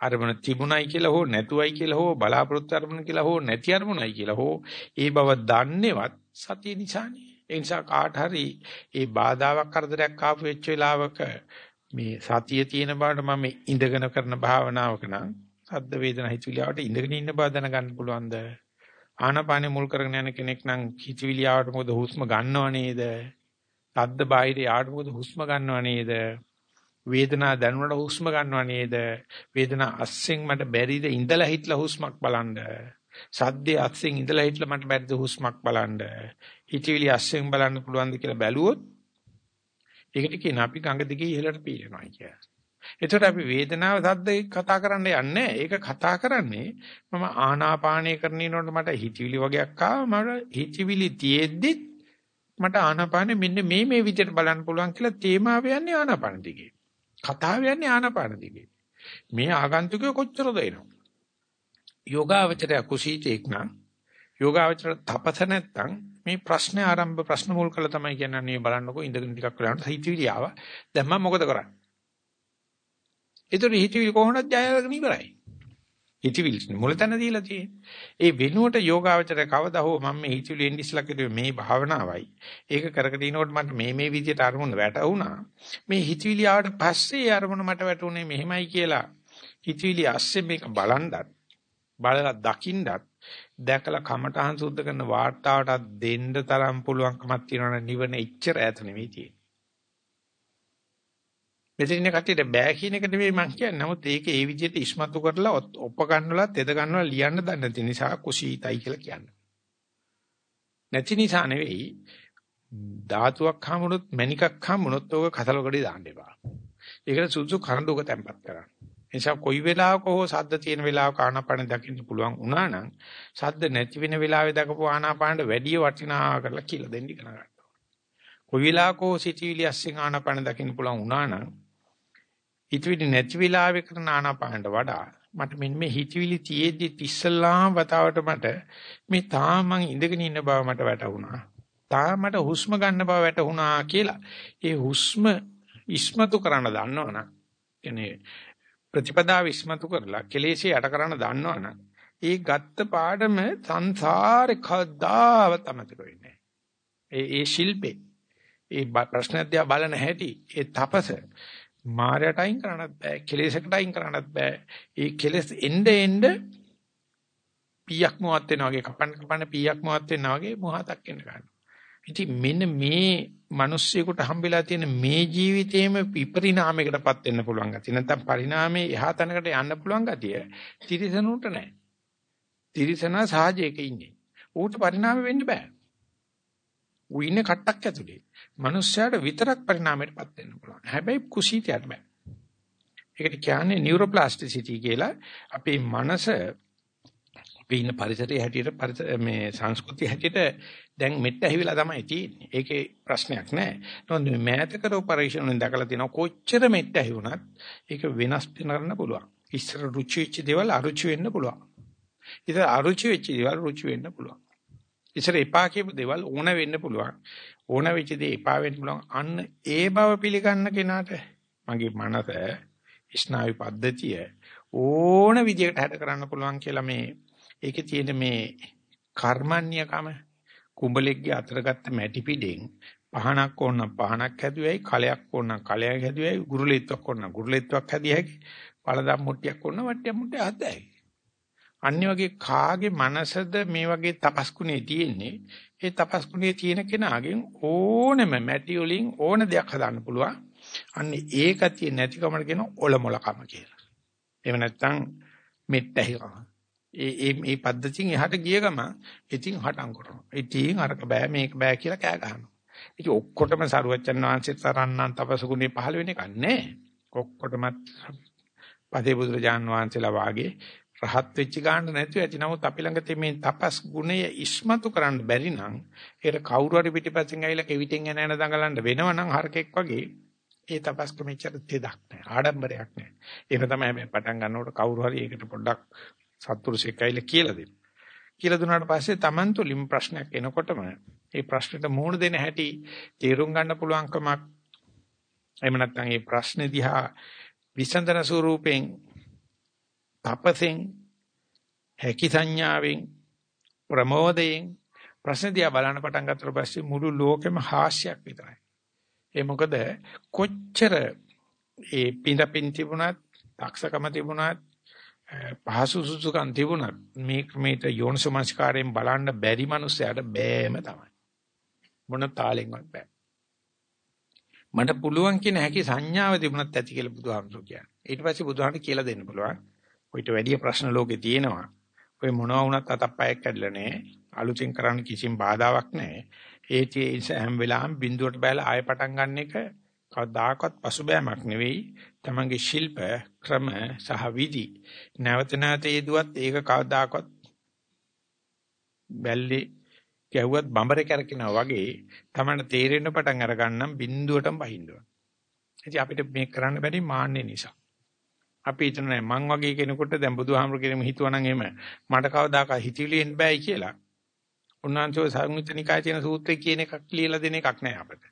අරමුණ තිබුණයි කියලා හෝ නැතුවයි කියලා හෝ බලාපොරොත්තු අරමුණ කියලා හෝ නැති අරමුණයි කියලා හෝ ඒ බව දන්නේවත් සතිය නිසානේ ඒ නිසා කාට හරි ඒ බාධාවක් කරදරයක් ආපු වෙච්ච වෙලාවක මේ සතිය තියෙන බවට මම ඉඳගෙන කරන භාවනාවක නම් සද්ද වේදනා හිතවිලියාවට ඉඳගෙන ඉන්න බව දැනගන්න පුළුවන්ද ආනපානෙ මුල් කරගෙන යන කෙනෙක් නම් හිතවිලියාවට මොකද හුස්ම ගන්නව නේද? සද්ද බාහිර යාට මොකද හුස්ම ගන්නව නේද? වේදනා දැනුණට හුස්ම ගන්නව නේද? වේදනා අස්සෙන් මට බැරිද ඉඳලා හිටලා හුස්මක් බලන්න. සද්දේ අස්සෙන් ඉඳලා හිටලා මට බැරිද හුස්මක් බලන්න. හිතවිලි අස්සෙන් බලන්න පුළුවන්ද කියලා බැලුවොත් ඒකට කියන අපි ගඟ දිගේ ඉහළට පීරනවා කියලා. එතකොට අපි වේදනාව සද්ද කතා කරන්න යන්නේ ඒක කතා කරන්නේ මම ආනාපානය කරනකොට මට හිතවිලි වගේක් ආවා මට හිතවිලි තියෙද්දි මට ආනාපානෙ මෙන්න මේ මේ විදිහට බලන්න පුළුවන් කියලා තේමාව යන්නේ ආනාපාන දිගේ කතාව යන්නේ ආනාපාන දිගේ. මේ ආගන්තුකය කොච්චරද එනවා? යෝගාවචරය කුසීතෙක් නම් යෝගාවචර තපස නැත්තම් මේ ප්‍රශ්නේ ආරම්භ ප්‍රශ්න මුල් කළ තමයි කියන්නේ මේ බලන්නකෝ ඉඳගෙන ටිකක් වෙලාවට හිතවිලි ආවා. දැන් මම මොකද කරන්නේ? ඒතර හිතවිලි කොහොමද ජය අරගෙන ඉවරයි. හිතවිලි මුලතන දීලා තියෙන්නේ. ඒ වෙනුවට යෝගාවචරය කවදා හෝ මම මේ හිතවිලි එන්න ඉස්සලා කිව්වේ මේ භාවනාවයි. ඒක කරගෙන ඉනකොට මට මේ මේ විදිහට අරමුණ වැටුණා. මේ හිතවිලි ආවට පස්සේ ඒ අරමුණ මට වැටුනේ මෙහෙමයි කියලා. හිතවිලි ඇස්සේ මේක බලන්ඩත් බලලා දකින්නත් දැකලා කමටහන් සුද්ධ කරන වාර්තාවටත් දෙන්න තරම් පුළුවන්කමක් තියෙනවනේ නිවන එච්චර ඈත නෙවෙයි තියෙන්නේ. මෙතන ඉන්න කට්ටියට බෑ කියන එක නෙවෙයි මම කියන්නේ. නමුත් ඒක ඒ විදිහට ඉස්මතු කරලා ඔප්ප ගන්නවලා තෙද ගන්නවලා ලියන්න දන්නේ නැති නිසා කුසීතයි කියලා කියන්නේ. නැති නිසා නෙවෙයි ධාතුවක් හමුනොත් මණිකක් හමුනොත් ඕක කසලකඩේ දාන්න එපා. ඒකට සුසු කරඬුක තැම්පත් කරන්න. එනිසා කොයි වෙලාවක හෝ සද්ද තියෙන වෙලාවක ආනාපාන දකින්න පුළුවන් වුණා නම් සද්ද නැති වෙන වෙලාවේ දකපු ආනාපානට වැඩි වටිනා කරලා කියලා දෙන්න ඉගෙන ගන්න. කොයි වෙලාවක හෝ සිටිවිලි අස්සෙන් ආනාපාන දකින්න පුළුවන් වුණා නම් හිතවිලි නැති වෙලාවේ කරන ආනාපානට වඩා මට මෙන්න මේ හිතවිලි තියේදී ඉස්සල්ලාම වතාවට මට මේ තාම මං ඉඳගෙන ඉන්න බව මට වැටහුණා. තාම මට හුස්ම ගන්න බව වැටහුණා කියලා. ඒ හුස්ම ඉස්මතු කරන්න දන්නවනම් කියන්නේ ප්‍රතිපදාව ඉස්මතු කරලා කෙලෙසේ යට කරන්න දන්නවනම් ඒ ගත්ත පාඩම සංසාරේ කවදාවත් අමතක වෙන්නේ ඒ ඒ ශිල්පේ ඒ ප්‍රශ්න දිහා බලන හැටි ඒ තපස මායයට අයින් කරන්නත් බෑ කෙලෙසකට අයින් කරන්නත් බෑ. ඒ කෙලෙස් එන්න එන්න පීයක් මොහත් වෙනවා වගේ කපන්න කපන්න පීයක් මොහත් වෙනවා වගේ මොහතක් එන්න ගන්නවා. ඉතින් මෙන්න මේ මිනිස්සෙකුට හම්බෙලා තියෙන මේ ජීවිතේම විපරිණාමයකටපත් වෙන්න පුළුවන් ගතිය. නැත්නම් පරිණාමයේ එහා තැනකට යන්න පුළුවන් ගතිය තිරිසනුන්ට නැහැ තිරිසනා සාජයක ඉන්නේ. ඌට පරිණාම වෙන්න බෑ. ඌ ඉන්නේ කට්ටක් ඇතුලේ. මනුස්සයාට විතරක් පරිණාමයටපත් වෙන්න පුළුවන්. හැබැයි කුසීතයට බෑ. ඒකට කියන්නේ නියුරෝප්ලාස්ටිසිටි කියලා. අපේ මනස අපි ඉන්න පරිසරයේ හැටියට පරිසර මේ සංස්කෘතිය හැටියට දැන් මෙට්ට ඇහිවිලා තමයි තියෙන්නේ. ඒකේ ප්‍රශ්නයක් නැහැ. නමුත් මේ මෑත කරෝ පරීක්ෂණ වලින් දැකලා තියෙනවා කොච්චර මෙට්ට ඇහි වුණත් ඒක වෙනස් කරන්න පුළුවන්. ඉස්සර රුචි වෙච්ච දේවල් අරුචි වෙන්න පුළුවන්. ඉතින් අරුචි වෙච්ච දේවල් රුචි වෙන්න පුළුවන්. ඉස්සර එපා කියපු දේවල් ඕන වෙන්න පුළුවන්. ඕන වෙච්ච දේ එපා වෙන්න පුළුවන්. අන්න ඒ බව පිළිගන්න කෙනාට මගේ මනස ස්නායු පද්ධතිය ඕන විදිහකට හැද කරන්න පුළුවන් කියලා මේ ඒකේ තියෙන මේ කර්මන්‍යකම කුඹලෙක්ගේ අතර ගත්ත මැටි පිටින් පහනක් ඕන පහනක් හැදුවයි කලයක් ඕන කලයක් හැදුවයි ගුරුලෙත්වක් ඕන ගුරුලෙත්වක් හැදිය හැකි පළදම් මුට්ටියක් ඕන වට්ටියක් මුට්ටිය හදයි අනිත් වගේ කාගේ මනසද මේ වගේ තපස්කුණේ තියෙන්නේ ඒ තපස්කුණේ තියෙන කෙනාගෙන් ඕනෙම මැටි වලින් ඕන දෙයක් හදන්න පුළුවන් අන්න ඒකතිය නැතිකමට කියන ඔලොමලකම කියලා එහෙම නැත්නම් මෙට්ටහිකම ඒ ඒ මේ පද්ධතියෙන් එහාට ගිය ගම ඉතින් හටම් කරනවා. ඉතින් අරක බෑ මේක බෑ කියලා කෑ ගහනවා. ඉතින් ඔක්කොටම සරුවච්චන් වහන්සේ තරන්නම් තපසුගුණේ පහළ වෙන එක නෑ. ඔක්කොටම පදේ බුදුරජාන් වහන්සේලා වාගේ රහත් වෙච්ච ගන්න නැතුව ඇති. නමුත් අපි ළඟ තියෙන මේ තපස් ගුණය ඉස්මතු කරන්න බැරි නම් ඒකට කවුරු හරි පිටිපස්සෙන් ඇවිල්ලා කෙවිතෙන් එන එන දඟලන්න වෙනවනම් හරකෙක් වගේ ඒ තපස් ක්‍රමෙච්චර තෙදක් නැහැ. ආඩම්බරයක් නැහැ. ඒක තමයි හැබැයි පටන් ගන්නකොට කවුරු හරි ඒකට පොඩ්ඩක් සත්පුරුෂයෙක් ඇවිල්ලා කියලා දෙන්න. කියලා දුන්නාට පස්සේ Taman තුලින් ප්‍රශ්නයක් එනකොටම ඒ ප්‍රශ්නෙට මුහුණ දෙන හැටි තේරුම් ගන්න පුළුවන්කමක් එහෙම නැත්නම් මේ ප්‍රශ්නේ දිහා විසඳන ස්වරූපෙන් තපසෙන් හැකි සංඥාවෙන් ප්‍රමෝදයෙන් ප්‍රශ්න දිහා බලන්න පටන් ගත්තට පස්සේ මුළු ලෝකෙම හාස්‍යයක් විතරයි. ඒ මොකද කොච්චර ඒ පින්දපින් තිබුණත්, දක්ෂකම තිබුණත්, පහසු සුසුකම් තිබුණත් මේ ක්‍රමයට යෝනිසමස්කාරයෙන් බලන්න බැරි මනුස්සයාට බෑම තමයි. මොන තාලෙන්වත් බෑ. මට පුළුවන් කියන හැකි සංඥාව තිබුණත් ඇති කියලා බුදුහාමුදුරුවෝ කියන්නේ. ඊට පස්සේ බුදුහාමුදුරුවෝ කියලා දෙන්න පුළුවන්. ඔయిత වැඩි ප්‍රශ්න ලෝකේ තියෙනවා. ඔය මොනවා වුණත් අතප්පයක් කැඩලා නැහැ. අලුතෙන් කරන්න කිසිම බාධාවක් නැහැ. ඒ හැම වෙලාවෙම බිඳුවට බැලලා ආය පටන් ගන්න එක කවදාකවත් පසුබෑමක් නෙවෙයි. තමන්ගේ ශිල්ප ක්‍රම සහ විදි නැවත නැවත යෙදුවත් ඒක කවදාකවත් බැල්ලේ ගැහුවත් බඹරේ කරකිනවා වගේ තමන්න තේරෙන්න පටන් අර ගන්නම් බිඳුවටම බහින්නවා. ඉතින් අපිට මේක කරන්න බැරි මාන්නේ නිසා. අපි හිතන්නේ මං වගේ කෙනෙකුට දැන් බුදුහාමුදුරු කෙනෙක් හිතුවනම් එහෙම මට කවදාකවත් හිතවිලි එන්න බෑයි කියලා. උන්වහන්සේ සංයුත්තනිකායේ තියෙන සූත්‍රය කියන එකක් ලියලා දෙන එකක් නෑ අපිට.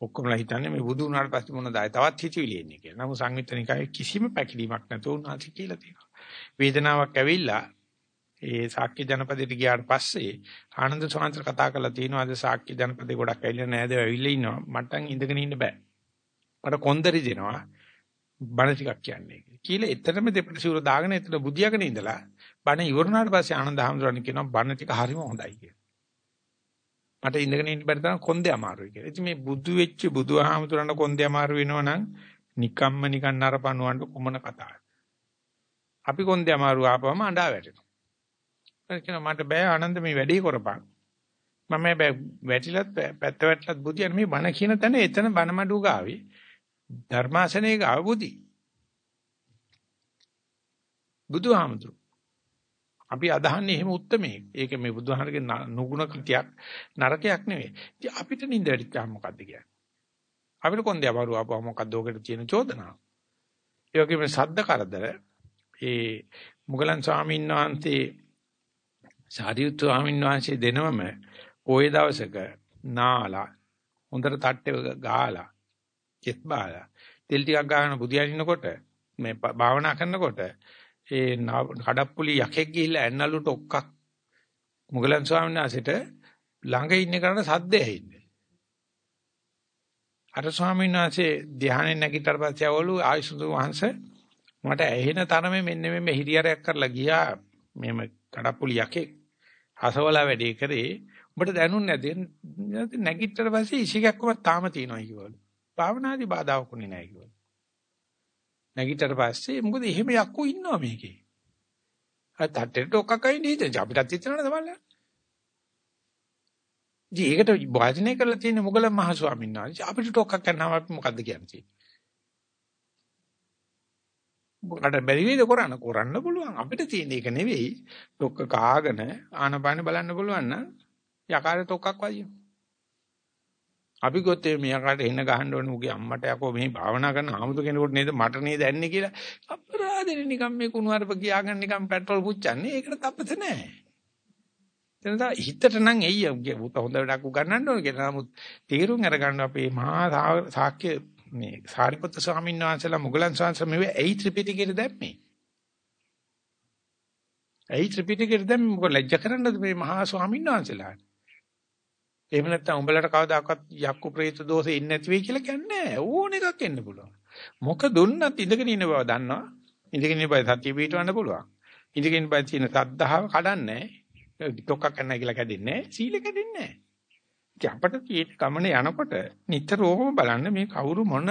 ඔක්කොමලා හිතන්නේ මේ බුදු වුණාට පස්සේ මොනවද ආය තවත් හිතවිලි එන්නේ කියලා. නමුත් සංයුත්තනිකායේ කිසිම පැකිලීමක් නැතුව උන්වහන්සේ කියලා තියෙනවා. වේදනාවක් ඇවිල්ලා ඒ ශාක්‍ය ජනපදයට ගියාට පස්සේ ආනන්ද සෝන්තර කතා කරලා තියෙනවා අද ශාක්‍ය ජනපදේ ගොඩක් ඇවිල්ලා නෑද ඇවිල්ලා ඉන්නවා. මට ඉඳගෙන ඉන්න බෑ. මට කොන්දරි දෙනවා. බණ ටිකක් කියන්නේ. කියලා එතරම් දෙපට සිවුර දාගෙන එතන බුදියාගෙන ඉඳලා බණ ඉවරනාට පස්සේ ආනන්ද හැමදෙරණ කියනවා බණ ටික හරිම හොඳයි කියලා. මට ඉඳගෙන ඉන්න බැරි තරම් කොන්දේ අමාරුයි කියලා. ඉතින් මේ බුදු වෙච්ච බුදුහාමුදුරන්ට කොන්දේ අමාරු වෙනවනම් නිකම්ම නිකන් නරපණුවන්ට කොමන කතාවද? අපි කොන්දේ අමාරු ආපුවම අඬා වැටෙනවා. එතන මට බෑ ආනන්ද මේ වැඩේ කරපන්. මම වැටිලත් පැත්ත වැටලත් බුදියන් මේ බණ කියන තැන එතන බණ මඩුව ගාවේ ධර්මාසනයේ ගාව බුදි. බුදුහාමුදුරු අපි අදහන්නේ එහෙම උත්මේ. ඒක මේ බුදුහාමරගේ නුගුණ කෘතියක් නරකයක් නෙවෙයි. ඉතින් අපිට නිඳ වැටිච්චා මොකද්ද කියන්නේ? අපිට කොන්දේ අමාරු ආපුවා මොකද්ද ඔකට තියෙන චෝදනාව? ඒ වගේම සද්ද කරදර ඒ මුගලන් ස්වාමීන් වහන්සේ සාරියුත් ස්වාමීන් වහන්සේ දෙනවම ওই දවසක නාලා හොඳට තට්ටේ ගාලා කෙස් බාලා තෙල් ටිකක් ගන්න බුදියානිනකොට මේ භාවනා කරනකොට ඒ කඩප්පුලි යකෙක් ගිහිල්ලා ඇන්නලුට ඔක්කක් මුගලන් ස්වාමීන් වහන්සේට ළඟ ඉන්න කරන සද්ද ඇහින්නේ. අර ස්වාමීන් වහන්සේ ධානයෙන් නැගිටතර පස්සේ අවලු ආයසුතු වහන්සේ මට ඇහෙන තරමේ මෙන්න මේ හිරියරයක් කරලා ගියා මෙහෙම කඩප්පුලි යකෙක් හසවලා වැඩේ කරේ උඹට දැනුන්නේ නැති නැගිටතර පස්සේ ඉසිකක්කම තාම තියෙනවා කිව්වලු. භාවනාදී බාධාකුනේ නැහැ කිව්වලු. නැගිටතර පස්සේ මොකද එහෙම යක්කෝ ඉන්නවා මේකේ. අර තට්ටේට ඔක්කකයි නේද? අපිටත් හිතනවනේ තමයි. ජී ඒකට වාජනය කරලා තියෙන මොගල මහ ස්වාමීන් වහන්සේ අපිට ටොක්කක් කරනවා අපි මොකද්ද කියන්නේ? මොකට බැරි වේද කරන්න කරන්න පුළුවන් අපිට තියෙන එක නෙවෙයි තොක්ක කාගෙන ආනපාන බලන්න පුළුවන් නම් යකාරේ තොක්කක් වදිනවා අපි ගොත්තේ මෙයාකට එන්න ගහන්න ඕනේ උගේ අම්මට යකෝ මේ භාවනා කරන ආමුදු කෙනෙකුට නේද මට නේද ඇන්නේ කියලා අපරාධෙනේ නිකන් මේ කුණු අරප කියාගෙන නිකන් පෙට්‍රල් පුච්චන්නේ. ඒකට තපත නැහැ. එතන තමයි හිතට නම් එయ్య උත හොඳට උගන්නන්න ඕනේ කියලා. නමුත් තීරුම් අරගන්න අපේ මහා සාක්‍ය මේ සාරිපුත්‍ර ස්වාමීන් වහන්සේලා මුගලන් ස්වාමීන් මේ ඇයි ත්‍රිපිටකයට දැම්මේ? ඇයි ත්‍රිපිටකයට දැම්මේ? මොකද ලැජ්ජ කරන්නද මේ මහා ස්වාමීන් වහන්සේලාට එහෙම නැත්නම් උඹලට කවදාකවත් යක්කු ප්‍රේත දෝෂෙ ඉන්නේ නැති වෙයි කියලා කියන්නේ ඕන එකක් එන්න පුළුවන්. මොක දුන්නත් ඉඳගෙන ඉන්න බව දන්නවා. ඉඳගෙන ඉන්න බය සතිය පිටවන්න පුළුවන්. ඉඳගෙන ඉන්න බය තියෙන සද්ධාව කඩන්නේ ඩොක්ක කරන්න කියලා කැඩෙන්නේ සීල කැඩෙන්නේ නැහැ. අපට තියෙන ගමන යනකොට නිතරම බලන්න මේ කවුරු මොන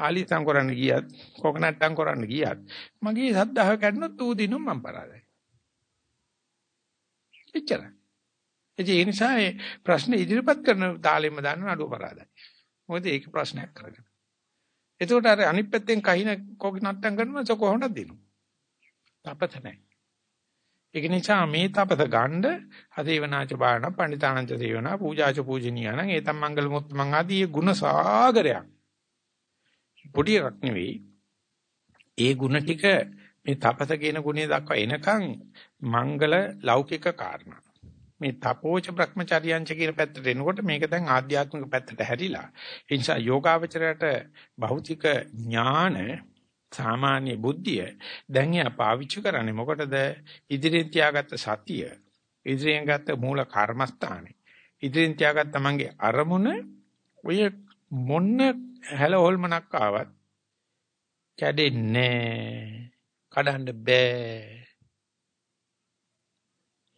ආලිසම් කරන්න ගියත් කොකනට්ටම් කරන්න ගියත් මගේ සද්ධාව කැඩුණොත් ඌ දිනුම් මම පරාදයි. එච්චරයි. ඒ නිසා මේ ප්‍රශ්න ඉදිරිපත් කරන තාලෙම දාන්න නඩුව පරාදයි. මොකද ඒක ප්‍රශ්නයක් කරගෙන. එතකොට අර අනිත් පැත්තෙන් කහින කෝක නට්ටම් කරනවා ඒක කොහොමද දෙන්නේ? තපත නැහැ. ඒක නිසා මේ තපත ගන්න අදේවනාච බාණ පණිතානංච සේවනා පූජාච පූජනීයන ඒතම් මංගල මුත්තමන් ආදී ගුණ සාගරයක්. පොඩි එකක් නෙවෙයි. ඒ ගුණ ටික මේ තපස කියන ගුණය දක්වා එනකන් මංගල ලෞකික කාරණා. මේ තපෝච භ්‍රමචර්යයන්ච කියන පැත්තට එනකොට මේක දැන් ආධ්‍යාත්මික පැත්තට හැරිලා. ඒ නිසා යෝගාවචරයට භෞතික ඥාන සාමාන්‍ය බුද්ධිය දැන් යා පාවිච්චි කරන්නේ මොකටද? ඉදිරියෙන් තියාගත්ත සතිය, ඉදිරියෙන් ගත්ත මූල කර්මස්ථානේ, ඉදිරියෙන් තියාගත්ත තමන්ගේ අරමුණ ඔය මොන්න හැල හොල්මනක් ආවත් කැඩෙන්නේ කඩන්න බෑ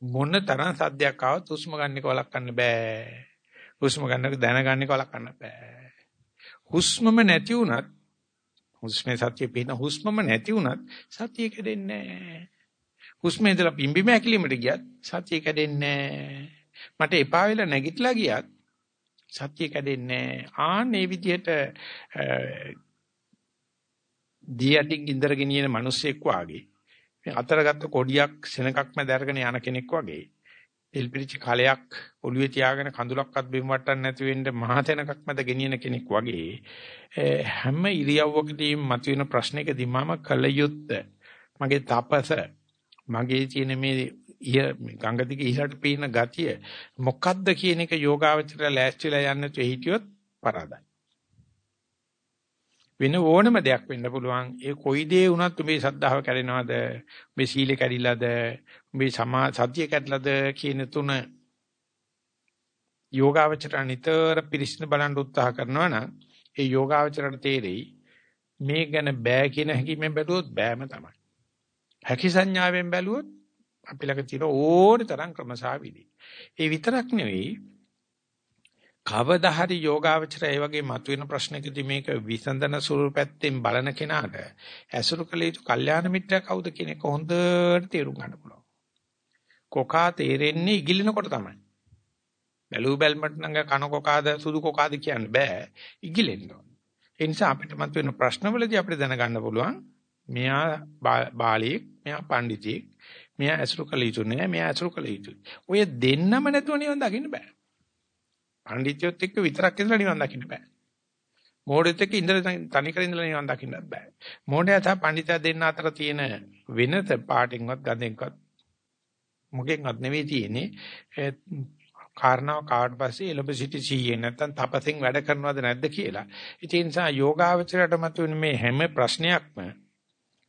මොන තරම් සද්දයක් ආවත් හුස්ම ගන්න එක වළක්වන්න බෑ. හුස්ම ගන්නක දැනගන්න එක වළක්වන්න බෑ. හුස්මම නැති වුණත් හුස්මේ සතිය පින හුස්මම නැති වුණත් සතිය කැඩෙන්නේ නැහැ. හුස්මේ ඉඳලා පිම්බිම හැකිලිමට ගියත් සතිය කැඩෙන්නේ නැහැ. මට එපා වෙලා නැගිටලා ගියත් සතිය කැඩෙන්නේ නැහැ. ආන් මේ විදිහට දියටින් ඉඳර ගෙනියන මිනිස්සෙක් වාගේ මේ අතරගත්ත කොඩියක් සෙනඟක් මැද අරගෙන යන කෙනෙක් වගේ. එල්පිරිච්ච කලයක් ඔළුවේ තියාගෙන කඳුලක්වත් බිම් වටන්න නැති වෙන්න මහා තැනකක් මැද ගෙනියන කෙනෙක් වගේ. හැම ඉරියව්වකදීම මතුවෙන ප්‍රශ්නයකදී මම කල යුත්තේ. මගේ තපස මගේ තියෙන මේ ගංගා දිගේ ඉහළට පීන ගතිය මොකද්ද කියන එක යෝගාවචරය ලෑස්තිලා යන්න තු හිටියොත් පරාදයි. වෙන ඕනම දෙයක් වෙන්න පුළුවන්. ඒ කොයි දේ වුණත් උඹේ ශ්‍රද්ධාව කැඩෙනවද? උඹේ සීලය කැඩිලාද? උඹේ සමා සතිය කැඩලාද කියන තුන යෝගාවචර නිතර පිරිසිදු බලන් උත්සාහ කරනවා නම් ඒ යෝගාවචරයට තේරෙයි මේ ගැන බෑ කියන හැඟීමෙන් බැලුවොත් බෑම තමයි. හැකි සංඥාවෙන් බැලුවොත් අපි ළඟ තියෙන ඕනි තරම් ක්‍රමසාවිදි. ඒ විතරක් නෙවෙයි කවදා හරි යෝගාවචරය ඒ වගේ මතුවෙන ප්‍රශ්නකදී මේක විසඳන ස්වරූපයෙන් බලන කෙනාට ඇසුරු කළ යුතු කල්යාණ මිත්‍රයා කවුද කියන එක හොඳට තේරුම් ගන්න පුළුවන්. කොකා තේරෙන්නේ ඉගිලිනකොට තමයි. බැලූ බැල්මට නම් කන කොකාද සුදු කොකාද කියන්න බෑ. ඉගිලෙන්න ඕන. ඒ නිසා අපිට මතුවෙන ප්‍රශ්නවලදී අපිට දැනගන්න පුළුවන් මෙයා බාලියෙක්, මෙයා පඬිතියෙක්, මෙයා ඇසුරු කළ යුතු නෑ, මෙයා ඇසුරු කළ යුතුයි. ඔය දෙන්නම නැතුව නිවන් දකින්න බෑ. පඬිත්‍යොත් එක්ක විතරක් ඉඳලා නිවන් දකින්න බෑ. මෝඩෙත් එක්ක ඉඳලා තනිකර ඉඳලා නිවන් දකින්නත් බෑ. මෝඩයා සහ පඬිතයා දෙන්න අතර තියෙන වෙනත පාටින්වත් ගඳෙන්වත් මොකෙන්වත් නෙවෙයි තියෙන්නේ. කාරණාව කාට පස්සේ එළඹ සිටි සීයේ නැත්තම් තපසෙන් වැඩ කරනවද නැද්ද කියලා. ඒ නිසා යෝගාවචරයට මතුවෙන මේ හැම ප්‍රශ්නයක්ම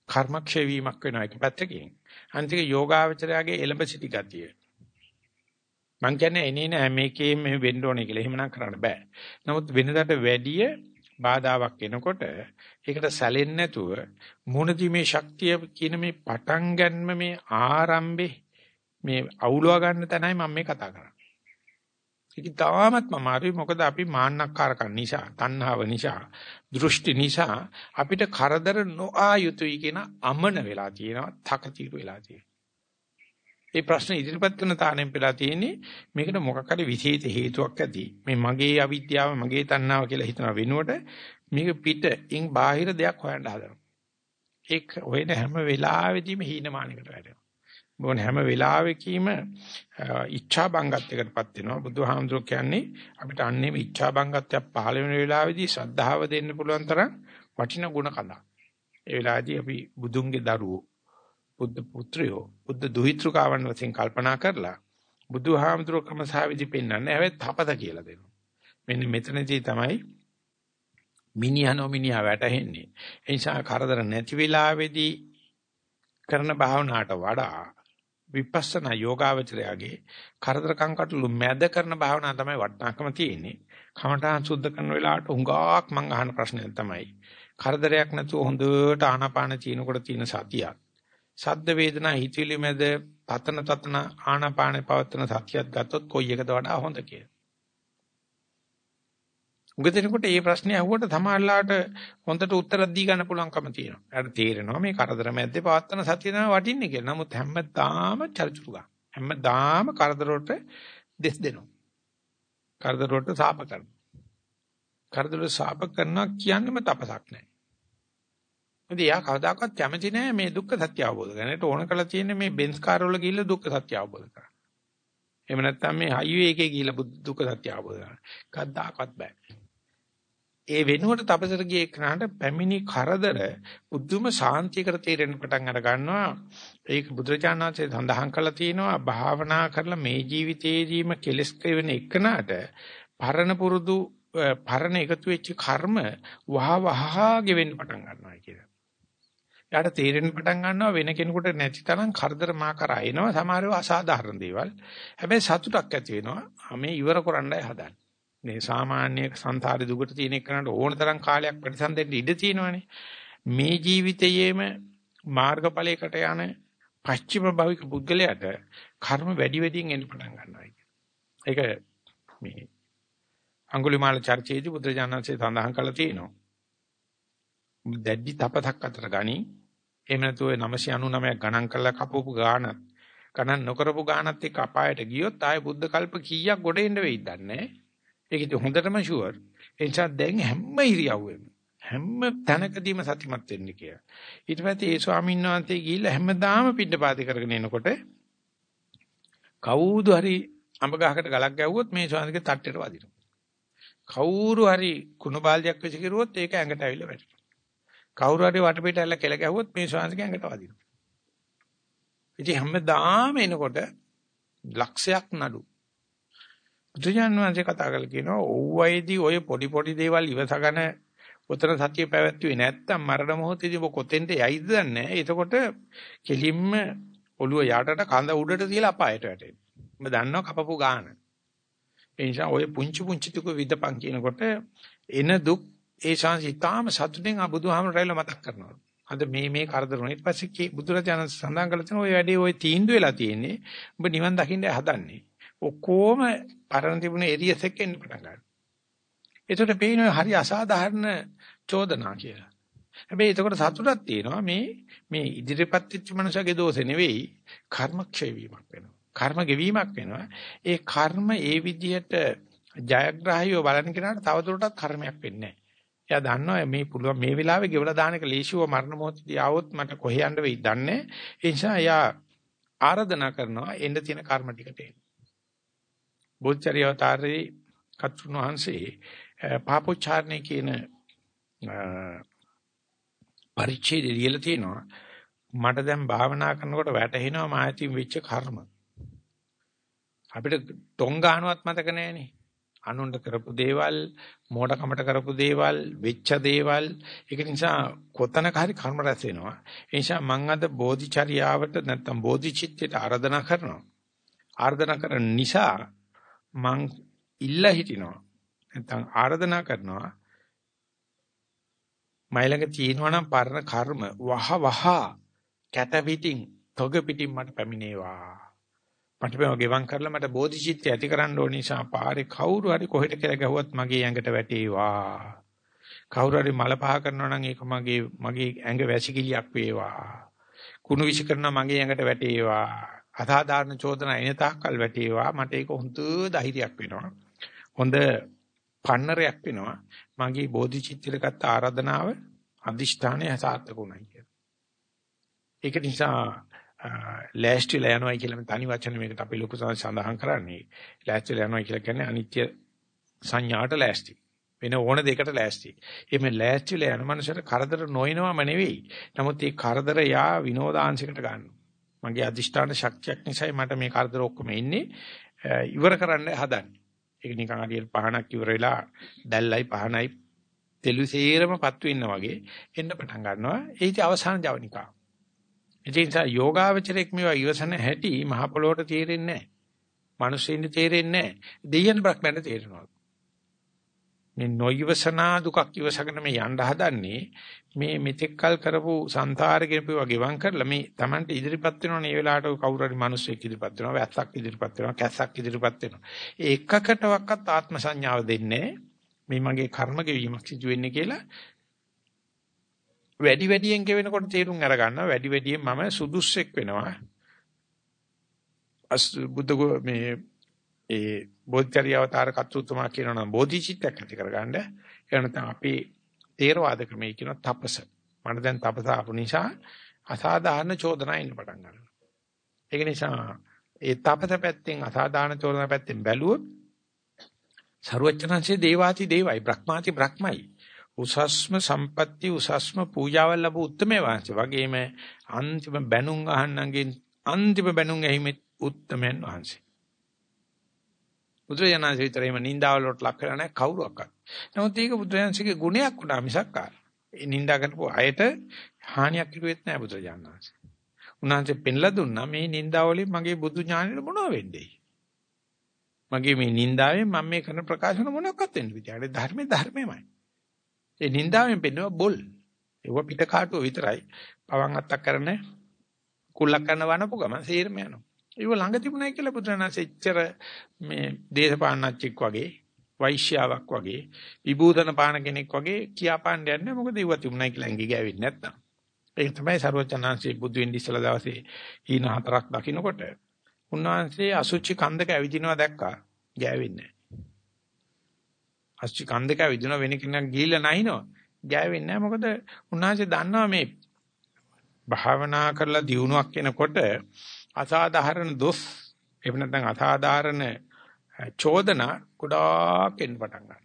කර්මක්ෂය වීමක් වෙනවා එක පැත්තකින්. අන්තික යෝගාවචරයාගේ එළඹ සිටි ගතිය. මං කියන්නේ එනේ නෑ මේකේ මෙහෙම වෙන්න ඕනේ කියලා. එහෙමනම් කරන්න බෑ. නමුත් වෙනදාට වැඩිය බාධාවක් එනකොට ඒකට සැලෙන්නේ නැතුව මොනදි මේ ශක්තිය කියන මේ පටන් ගන්න මේ ආරම්භේ මේ අවුලව ගන්න තැනයි මම මේ කතා කරන්නේ. ඒක තාමත් මමාරුයි මොකද අපි මාන්නක්කාරකම් නිසා, තණ්හාව නිසා, දෘෂ්ටි නිසා අපිට කරදර නොආ යුතුයි කියන අමන වෙලා තියෙනවා, තකතිරු වෙලා තියෙනවා. ඒ ප්‍රශ්න ඉදිරිපත් කරන තාණයෙන් පෙළා තියෙන්නේ මේකට මොකක් හරි විශේෂ හේතුවක් ඇති. මේ මගේ අවිද්‍යාව මගේ තණ්හාව කියලා හිතන වෙනුවට මේක පිටින් බාහිර දෙයක් හොයන්න හදනවා. ඒක හොයන හැම වෙලාවෙදීම හීනමානයකට වැටෙනවා. මොන හැම වෙලාවෙකීම ඉච්ඡා බංගත්වයකටපත් වෙනවා. බුදුහාමුදුරුවෝ කියන්නේ අපිට අන්නේම ඉච්ඡා බංගත්වයක් පහළ වෙන වෙලාවේදී ශ්‍රද්ධාව දෙන්න පුළුවන් තරම් වටිනා ගුණ කඳක්. ඒ වෙලාවේදී අපි බුදුන්ගේ දරුවෝ බුද්ධ පුත්‍රයෝ බුද්ධ දුහිතෘකාවන් වශයෙන් කල්පනා කරලා බුදුහාමුදුරුවෝ ක්‍රම සාවිදි පෙන්වන්නේ හැබැයි තපද කියලා දෙනවා. මෙන්න මෙතනදී තමයි මිනිහා නොමිනිහා වැටෙන්නේ. ඒ නිසා කරදර නැති වෙලාවේදී කරන භාවනාවට වඩා විපස්සනා යෝගාවචරයගේ කරදර කංකටළු මැද කරන භාවනාව තමයි වටිනාකම තියෙන්නේ. කමඨාන් සුද්ධ කරන වෙලාවට හුඟක් මම අහන ප්‍රශ්නය තමයි. කරදරයක් නැතුව හොඳට ආනාපාන චීනකොට තියෙන සතියක්. සද්ද වේදනා හිතවිලි මැද පතන තතන ආනාපාන පවත්තන සතියක් ගත්තොත් කොයි එකද වඩා හොඳ කියලා. උගදෙනකොට මේ ප්‍රශ්නේ අහුවට සමහරලාට හොඳට උත්තර දී ගන්න පුළුවන්කම තියෙනවා. එයාට තේරෙනවා මේ කරදර මැද්දේ පවත්තන සතිය තමයි වටින්නේ කියලා. නමුත් හැමදාම චරිචුරු ගන්න. හැමදාම කරදර වලට දෙස් දෙනවා. කරදර වලට සාප කරනවා. කරදර වලට සාප කරනවා කියන්නේම තපසක් නැහැ. මොකද එයා කවදාකවත් කැමති නැහැ මේ දුක්ඛ සත්‍ය අවබෝධ කරගන්නට ඕන කරලා තියෙන්නේ මේ බෙන්ස් කාර් වල ගිහිල්ලා දුක්ඛ සත්‍ය අවබෝධ කරගන්න. එහෙම නැත්නම් මේ හයිවේ එකේ ගිහිල්ලා දුක්ඛ සත්‍ය අවබෝධ කරගන්න. කවදාකවත් බෑ. ඒ වෙනුවට තපසට ගියේ කනට පැමිණි කරදර බුදුම ශාන්තියකට තේරෙන්න පටන් අර ගන්නවා ඒක බුදුරජාණන්සේ සඳහන් කළා තියෙනවා භාවනා කරලා මේ ජීවිතේදීම කෙලස් කෙවෙන එකනට පරණ පුරුදු පරණ එකතු වෙච්ච කර්ම වහ වහ ගෙවෙන්න පටන් ගන්නවා කියලා. යාට තේරෙන්න පටන් ගන්නවා වෙන කෙනෙකුට නැති තරම් කරදර මා කරා එනවා සමහරව අසාධාරණ දේවල්. හැබැයි සතුටක් ඇති වෙනවා. මේ ඉවර කරන්නයි හදන්නේ. මේ සාමාන්‍ය සංසාරේ දුකට තියෙන එකනට ඕන තරම් කාලයක් ප්‍රතිසන්දෙන්න ඉඩ තියෙනවානේ. මේ ජීවිතයේම මාර්ගඵලයකට යන පස්චිම භවික පුද්ගලයාට කර්ම වැඩි වැඩියෙන් එන්න පටන් ගන්නවා ඒක මේ අඟුලිමාල චර්චේදී බුදුරජාණන්සේ සඳහන් කළා තියෙනවා. දැඩි තපතක් අතර ගනි එහෙම නැතුව 999ක් ගණන් කරලා කපපු ගානත් ගණන් නොකරපු ගානත් එක්ක අපායට ගියොත් ආයේ බුද්ධ කල්ප කීයක් ගොඩ එන්න වෙයිද නැහැ. ඒක ඉතින් හොඳටම ෂුවර්. ඒ නිසා දැන් හැම ඉරියව්වෙම හැම තැනකදීම සතිමත් වෙන්න කියලා. ඊට පස්සේ ඒ ස්වාමීන් වහන්සේ ගිහිල්ලා හැමදාම පිටපාති කරගෙන එනකොට කවුරු හරි අඹ ගහකට ගලක් ගැව්වොත් මේ ස්වාමීන්ගේ තට්ටේට වදිනවා. කවුරු හරි කුණු බාල්දියක් වෙච්ච කිරුවොත් ඒක ඇඟට ඇවිල්ලා වැටෙනවා. කවුරු හරි වටපිට ඇල්ල කෙල ගැහුවොත් මේ ස්වාමීන්ගේ ඇඟට වදිනවා. ඉතින් හැමදාම එනකොට ලක්ෂයක් නඩු බුදුජාන් වහන්සේ කතා කරලා කියනවා ඕවයිදී ඔය පොඩි පොඩි දේවල් ඉවසගෙන උතර සතිය පැවැත්වුවේ නැත්තම් මරණ මොහොතේදී ඔබ කොතෙන්ද යයිද දන්නේ එතකොට කෙලින්ම ඔළුව යටට කඳ උඩට තියලා අපායට වැටෙනවා. ඔබ දන්නවා කපපු ගාන. ඒ නිසා ඔය පුංචි පුංචි ටික විදපන් කියනකොට එන දුක් ඒ ශාන්සිතාම සතුටෙන් බුදුහාමරයිලා මතක් කරනවා. අද මේ මේ කරදර වුණා. ඊට පස්සේ බුදුරජාණන් සඳහන් කළ තියෙන ඔය වැඩේ ඔය තීන්දුව වෙලා තියෙන්නේ. ඔබ නිවන් දකින්න හදන්නේ. ඔක්කොම පරණ තිබුණ එරියස් එක්ක එන්න පටන් ගන්නවා. ඒකට පේනවා හරි අසාධාරණ චෝදනා කියලා. හැබැයි ඒකට සතුටක් තියෙනවා මේ මේ ඉදිරිපත් වෙච්ච මනුස්සගේ දෝෂෙ නෙවෙයි කර්මක්ෂය වීමක් වෙනවා. කර්ම ගෙවීමක් වෙනවා. ඒ කර්ම ඒ විදිහට ජයග්‍රාහීව බලන කෙනාට තවදුරටත් කර්මයක් වෙන්නේ නැහැ. එයා දන්නවා මේ පුළුවන් මේ වෙලාවේ ගෙවලා දාන එක ලේසිව මරණ මොහොතදී ආවොත් මට කොහේ යන්න වෙයිද දන්නේ. ඒ නිසා එයා ආරාධනා කරනවා එන්න තියෙන කර්ම ටිකට එන්න. බෝධිචර්ය අවතාරයේ කතුන් වහන්සේ පාපොච්චාරණය කියන පරිච්ඡේදය ලියලා තියෙනවා මට දැන් භාවනා කරනකොට වැටහෙනවා මායතින් වෙච්ච කර්ම අපිට ටොං ගන්නවත් මතක නැහැනේ අනුන්ට කරපු දේවල් මෝඩකමට කරපු දේවල් වෙච්ච දේවල්. ඒක නිසා කොතනක හරි කර්ම රැස් වෙනවා. ඒ නිසා මම අද බෝධිචර්යාවට නැත්තම් බෝධිචිත්තයට ආරාධනා කරනවා. ආරාධනා කරන නිසා මං ඉල්ලා හිටිනවා. නැත්නම් ආරාධනා කරනවා මයිලඟ තියෙනවා නම් පරණ කර්ම වහ වහ කැට පිටින් තොග පිටින් මට පැමිණේවා. මට මේව ගෙවම් කරලා මට බෝධිචිත්තය ඇති කරන්න ඕන නිසා පාරේ කවුරු හරි කොහෙට කියලා ගැහුවත් මගේ ඇඟට වැටේවා. කවුරු හරි මල පහ කරනවා නම් ඒක මගේ මගේ ඇඟ වැසිකිලියක් වේවා. කුණු විශ් කරනවා මගේ ඇඟට වැටේවා. අසාධාරණ චෝදනා එන තාක්කල් වැටේවා. මට ඒක හොඳ ධෛර්යයක් වෙනවා. හොඳ පන්නරයක් වෙනවා. මගේ බෝධිචිත්තයට ගත්ත ආරාධනාව අදිෂ්ඨානය සාර්ථකුණයි කියලා. ඒක නිසා ලෑස්තිලා යනවා කියලා මේ තනි වචන මේකට අපි ලොකු සඳහන් කරන්නේ. ලෑස්තිලා යනවා කියලා කියන්නේ අනිත්‍ය සංඥාට ලෑස්ති. වෙන ඕන දෙයකට ලෑස්ති. එimhe ලෑස්තිලා යන මනුස්සයට කරදර නොයනවම නෙවෙයි. නමුත් මේ කරදර යා විනෝදාංශයකට ගන්නවා. මගේ අදිෂ්ඨාන ශක්තියක් නිසායි මට මේ කරදර ඔක්කොම එන්නේ ඉවර කරන්න හදන්නේ. ඒක නිකන් හරියට පහනක් ඉවර වෙලා දැල්ලයි පහනයි තෙලු සේරම පත්තු වෙන්න වගේ එන්න පටන් ගන්නවා. ඒකේ අවසාන ජවනිකා. ඒ නිසා යෝගාවචරයක් මේවා ඉවසන හැටි මහ පොළොවට තේරෙන්නේ නැහැ. මිනිස්සුන්ට තේරෙන්නේ නැහැ. දෙයයන් බ්‍රහ්මයන්ට තේරෙනවා. මේ නොයවසනා දුකක් ඉවසගෙන මේ යන්න හදන්නේ මේ මෙතෙක්කල් කරපු සංසාරේ වගේ ගෙවම් කරලා මේ Tamanට ඉදිරිපත් වෙනවනේ ඒ වෙලාවට කවුරු හරි මිනිස්සෙක් ඉදිරිපත් වෙනවා වැස්සක් ඉදිරිපත් වෙනවා කැස්සක් ඉදිරිපත් වෙනවා ඒ එකකටවත් ආත්ම සංඥාව දෙන්නේ මේ මගේ කර්ම ගෙවීමක් සිදු වෙන්නේ කියලා වැඩි වැඩියෙන් ගෙවෙනකොට තේරුම් අර ගන්නවා වැඩි වැඩියෙන් මම සුදුස්සෙක් වෙනවා. අස් බුද්ධ මේ ඒ බෝධිචර්ය අවතාර කතුතුමා කියනවා නම් බෝධිචිත්තයක් ඇති කරගන්න. ඒ නැත්නම් අපි තේරවාද ක්‍රමයේ කියන තපස. මට දැන් තපස ආපු නිසා අසාධාරණ චෝදනා එන්න පටන් ගන්නවා. ඒක නිසා ඒ තපස පැත්තෙන් අසාධාරණ චෝදනා පැත්තෙන් බැලුවොත් ਸਰුවචනංශේ දේවාති දේවයි බ්‍රහ්මාති බ්‍රහ්මයි. උසස්ම සම්පatti උසස්ම පූජාවල් ලැබු උත්මේ වාංශ වගේම අන්තිම බැනුම් අහන්නන්ගෙන් අන්තිම බැනුම් ඇහිමේ උත්මයන් වහන්සේ බුදුරජාණන් විතරේම නින්දාවලට ලක් කරලා නැහැ කවුරුවක්වත්. නමුත් ඒක බුදුරජාණන්සේගේ ගුණයක් වුණා මිසක් ඒ නින්දා කරපු අයට හානියක් කිරුවෙත් නැහැ බුදුරජාණන් වහන්සේ. උන්වහන්සේ පෙන්ලා දුන්නා මේ නින්දාවලින් මගේ බුදු ඥානෙට මොනව වෙන්නේ? මගේ මේ නින්දාවෙන් මම මේ කරන ප්‍රකාශන මොනක්වත් වෙන්න විදියට ධර්මයේ ධර්මෙමයි. ඒ නින්දාවෙන් පෙන්නවා බොල්. ඒව පිට කාටුව විතරයි. පවන් අත්තක් කරන කුල්ලක් කරන වනපු ගමන් සීරම යනවා. ඒව ළඟ තිබුණයි කියලා බුදුරණස් එච්චර මේ දේශපාලනච්චෙක් වගේ වෛශ්‍යාවක් වගේ විභූතන පාන කෙනෙක් වගේ කියාපාන්න යන්නේ මොකද ඒව තිබුණයි කියලා ඇඟි ගෑවෙන්නේ නැත්තම් ඒක තමයි ਸਰවචනාංශේ බුදු වෙන්න ඉස්සලා දවසේ හීන හතරක් දකින්නකොට උන්වහන්සේ අසුචි කන්දක ඇවිදිනවා දැක්කා ගෑවෙන්නේ නැහැ අසුචි කන්දක ඇවිදිනවා වෙන කෙනෙක් ගිහිල්ලා නැහිනවා ගෑවෙන්නේ නැහැ මොකද උන්වහන්සේ දන්නවා මේ භාවනා කරලා දියුණුවක් එනකොට අසාධාරණ දොස් එහෙම නැත්නම් අසාධාරණ චෝදනා ගොඩාක් එන්න පටන් ගන්නවා.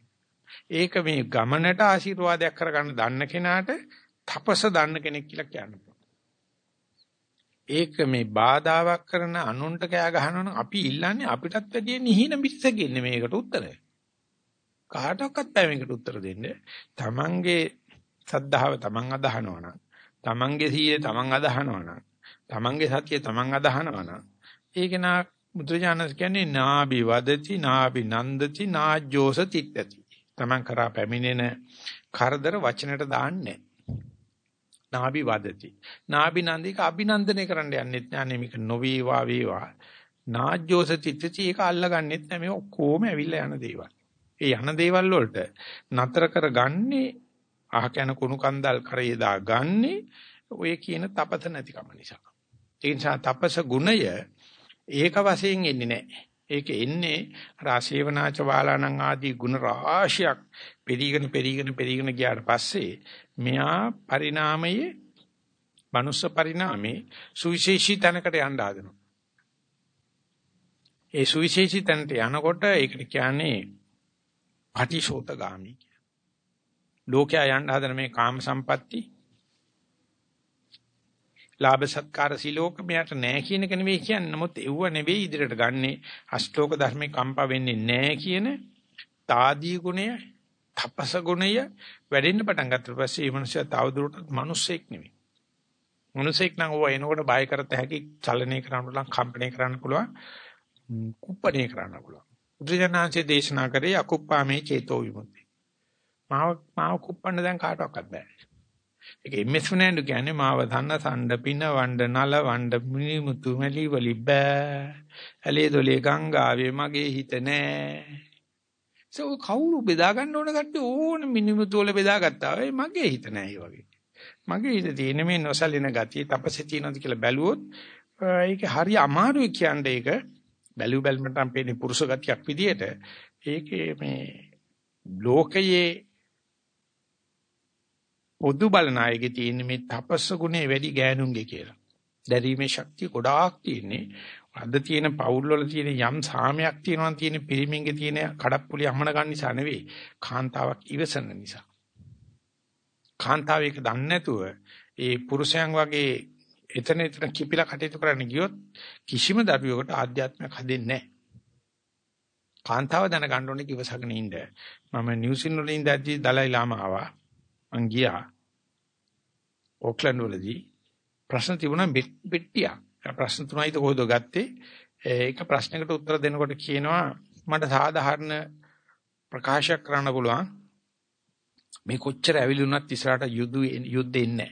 ඒක මේ ගමනට ආශිර්වාදයක් කරගන්න දන්න කෙනාට තපස දන්න කෙනෙක් කියලා කියන්න ඒක මේ බාධාවක් කරන අනුන්ට කෑ ගහනවනම් අපි ඉල්ලන්නේ අපිටත් වැඩිය නිහින මිස්සකින්නේ මේකට උත්තරය. කාටවත් බෑ මේකට උත්තර දෙන්න. තමන්ගේ සද්ධාව තමන් අදහනවා නම් තමන්ගේ සීයේ තමන් අදහනවා නම් තමන්ගේ සතිය තමන් අදහනවා නම් ඒක නා බුදුජානක කියන්නේ නාබි වදති නාබි නන්දති නාජ්ජෝස තිට්ඨති. තමන් කරා පැමිණෙන කරදර වචනට දාන්නේ නාබි වදති. නාබි නන්දික අභිනන්දනය කරන්න යන්නෙත් නෑ මේක නොවේවා වේවා. නාජ්ජෝස තිට්ඨති ඒක අල්ලගන්නෙත් නෑ මේ ඔක්කොම ඇවිල්ලා යන දේවල්. ඒ යන දේවල් වලට නතර කරගන්නේ අහ කන කුණු කන්දල් කරේ දාගන්නේ ඔය කියන තපත නැතිකම නිසා. ඒ නිසා තපස ගුණය ඒක වශයෙන් එන්නේ නැහැ. ඒක එන්නේ රාශේවනාච වාලාණන් ආදී ගුණ රාශියක් පෙරීගෙන පෙරීගෙන පෙරීගෙන ගියාට පස්සේ මෙයා පරිණාමයේ මනුස්ස පරිණාමේ සුවිශේෂී තැනකට යන්න හදනවා. ඒ සුවිශේෂී තැනට යනකොට ඒකට කියන්නේ පටිශෝතගාමි. ලෝකයා යන්න හදන මේ කාම සම්පatti ලාභ සත්කාර සිලෝක මෙයාට නැහැ කියන එක නෙවෙයි කියන්නේ. නමුත් ඒව නෙවෙයි ඉදිරියට ගන්නෙ. අෂ්ටෝක ධර්මේ කම්පා වෙන්නේ නැහැ කියන තාදී ගුණය, තපස ගුණය වැඩෙන්න පටන් ගත්තට පස්සේ මේ මනුස්සයා තවදුරටත් මිනිස්සෙක් නෙවෙයි. මිනිස්සෙක් නම් ඕවා එනකොට බය කරත් හැකි චලනය කරන්න පුළුවන්, කම්පණය කරන්න පුළුවන්, කුප්පණය කරන්න පුළුවන්. බුදුජානනාංශයේ දේශනා කරේ අකුප්පාමේ චේතෝ විමුක්ති. මාව මාව කුප්පන්න දැන් කාටවත් බෑ. ඒක එම්.එස්. ෆර්නෑන්ඩෝ කියන්නේ මාව දන්න සණ්ඩ පින වණ්ඩ නල වණ්ඩ මිනිමුතු මැලි වලි බෑ. ඇලේ දොලේ ගංගාවේ මගේ හිත නෑ. ඒක කවුරු බෙදා ගන්න ඕන කට්ටිය ඕන මිනිමුතු වල බෙදාගත්තා. ඒ මගේ හිත නෑ ඒ වගේ. මගේ හිත තියෙන මේ නොසලින ගතිය තපසේ තියෙනවද කියලා බැලුවොත් ඒක හරි අමාරුයි කියන්නේ ඒක. බැලු බැලමට නම් පේන්නේ පුරුෂ ගතියක් විදියට. ඒකේ මේ ලෝකයේ පොදු බලන අයගේ තියෙන මේ තපස්ස ගුණේ වැඩි ගෑනුන්ගේ කියලා. දැරීමේ ශක්තිය ගොඩාක් තියෙන්නේ. අද තියෙන පවුල් වල තියෙන යම් සාමයක් තියෙනවා තියෙන පිරිමින්ගේ තියෙන කඩප්පුලි අම්මන ගන්න නිසා නෙවෙයි. කාන්තාවක් ඉවසන නිසා. කාන්තාව ඒක දන්නේ නැතුව ඒ පුරුෂයන් වගේ එතන එතන කිපිලා කටයුතු කරන්න ගියොත් කිසිම දරුවෙකුට ආධ්‍යාත්මයක් හදෙන්නේ නැහැ. කාන්තාව දැනගන්න ඕනේ කිවසගෙන ඉන්න. මම නිව්සීලන්ත වලින් ඉඳද්දි දලයි ලාමා ආවා. මං ගියා. ඕක්ලන්ඩ් වලදී ප්‍රශ්න තිබුණා පෙට්ටියක්. ප්‍රශ්න තුනයිද කොහොද ගත්තේ? ඒක ප්‍රශ්නයකට උත්තර දෙනකොට කියනවා මට සාධාරණ ප්‍රකාශයක් කරන්න පුළුවන්. මේ කොච්චර ඇවිලුණත් ඉස්සරහට යුද්ධ යුද්ධ එන්නේ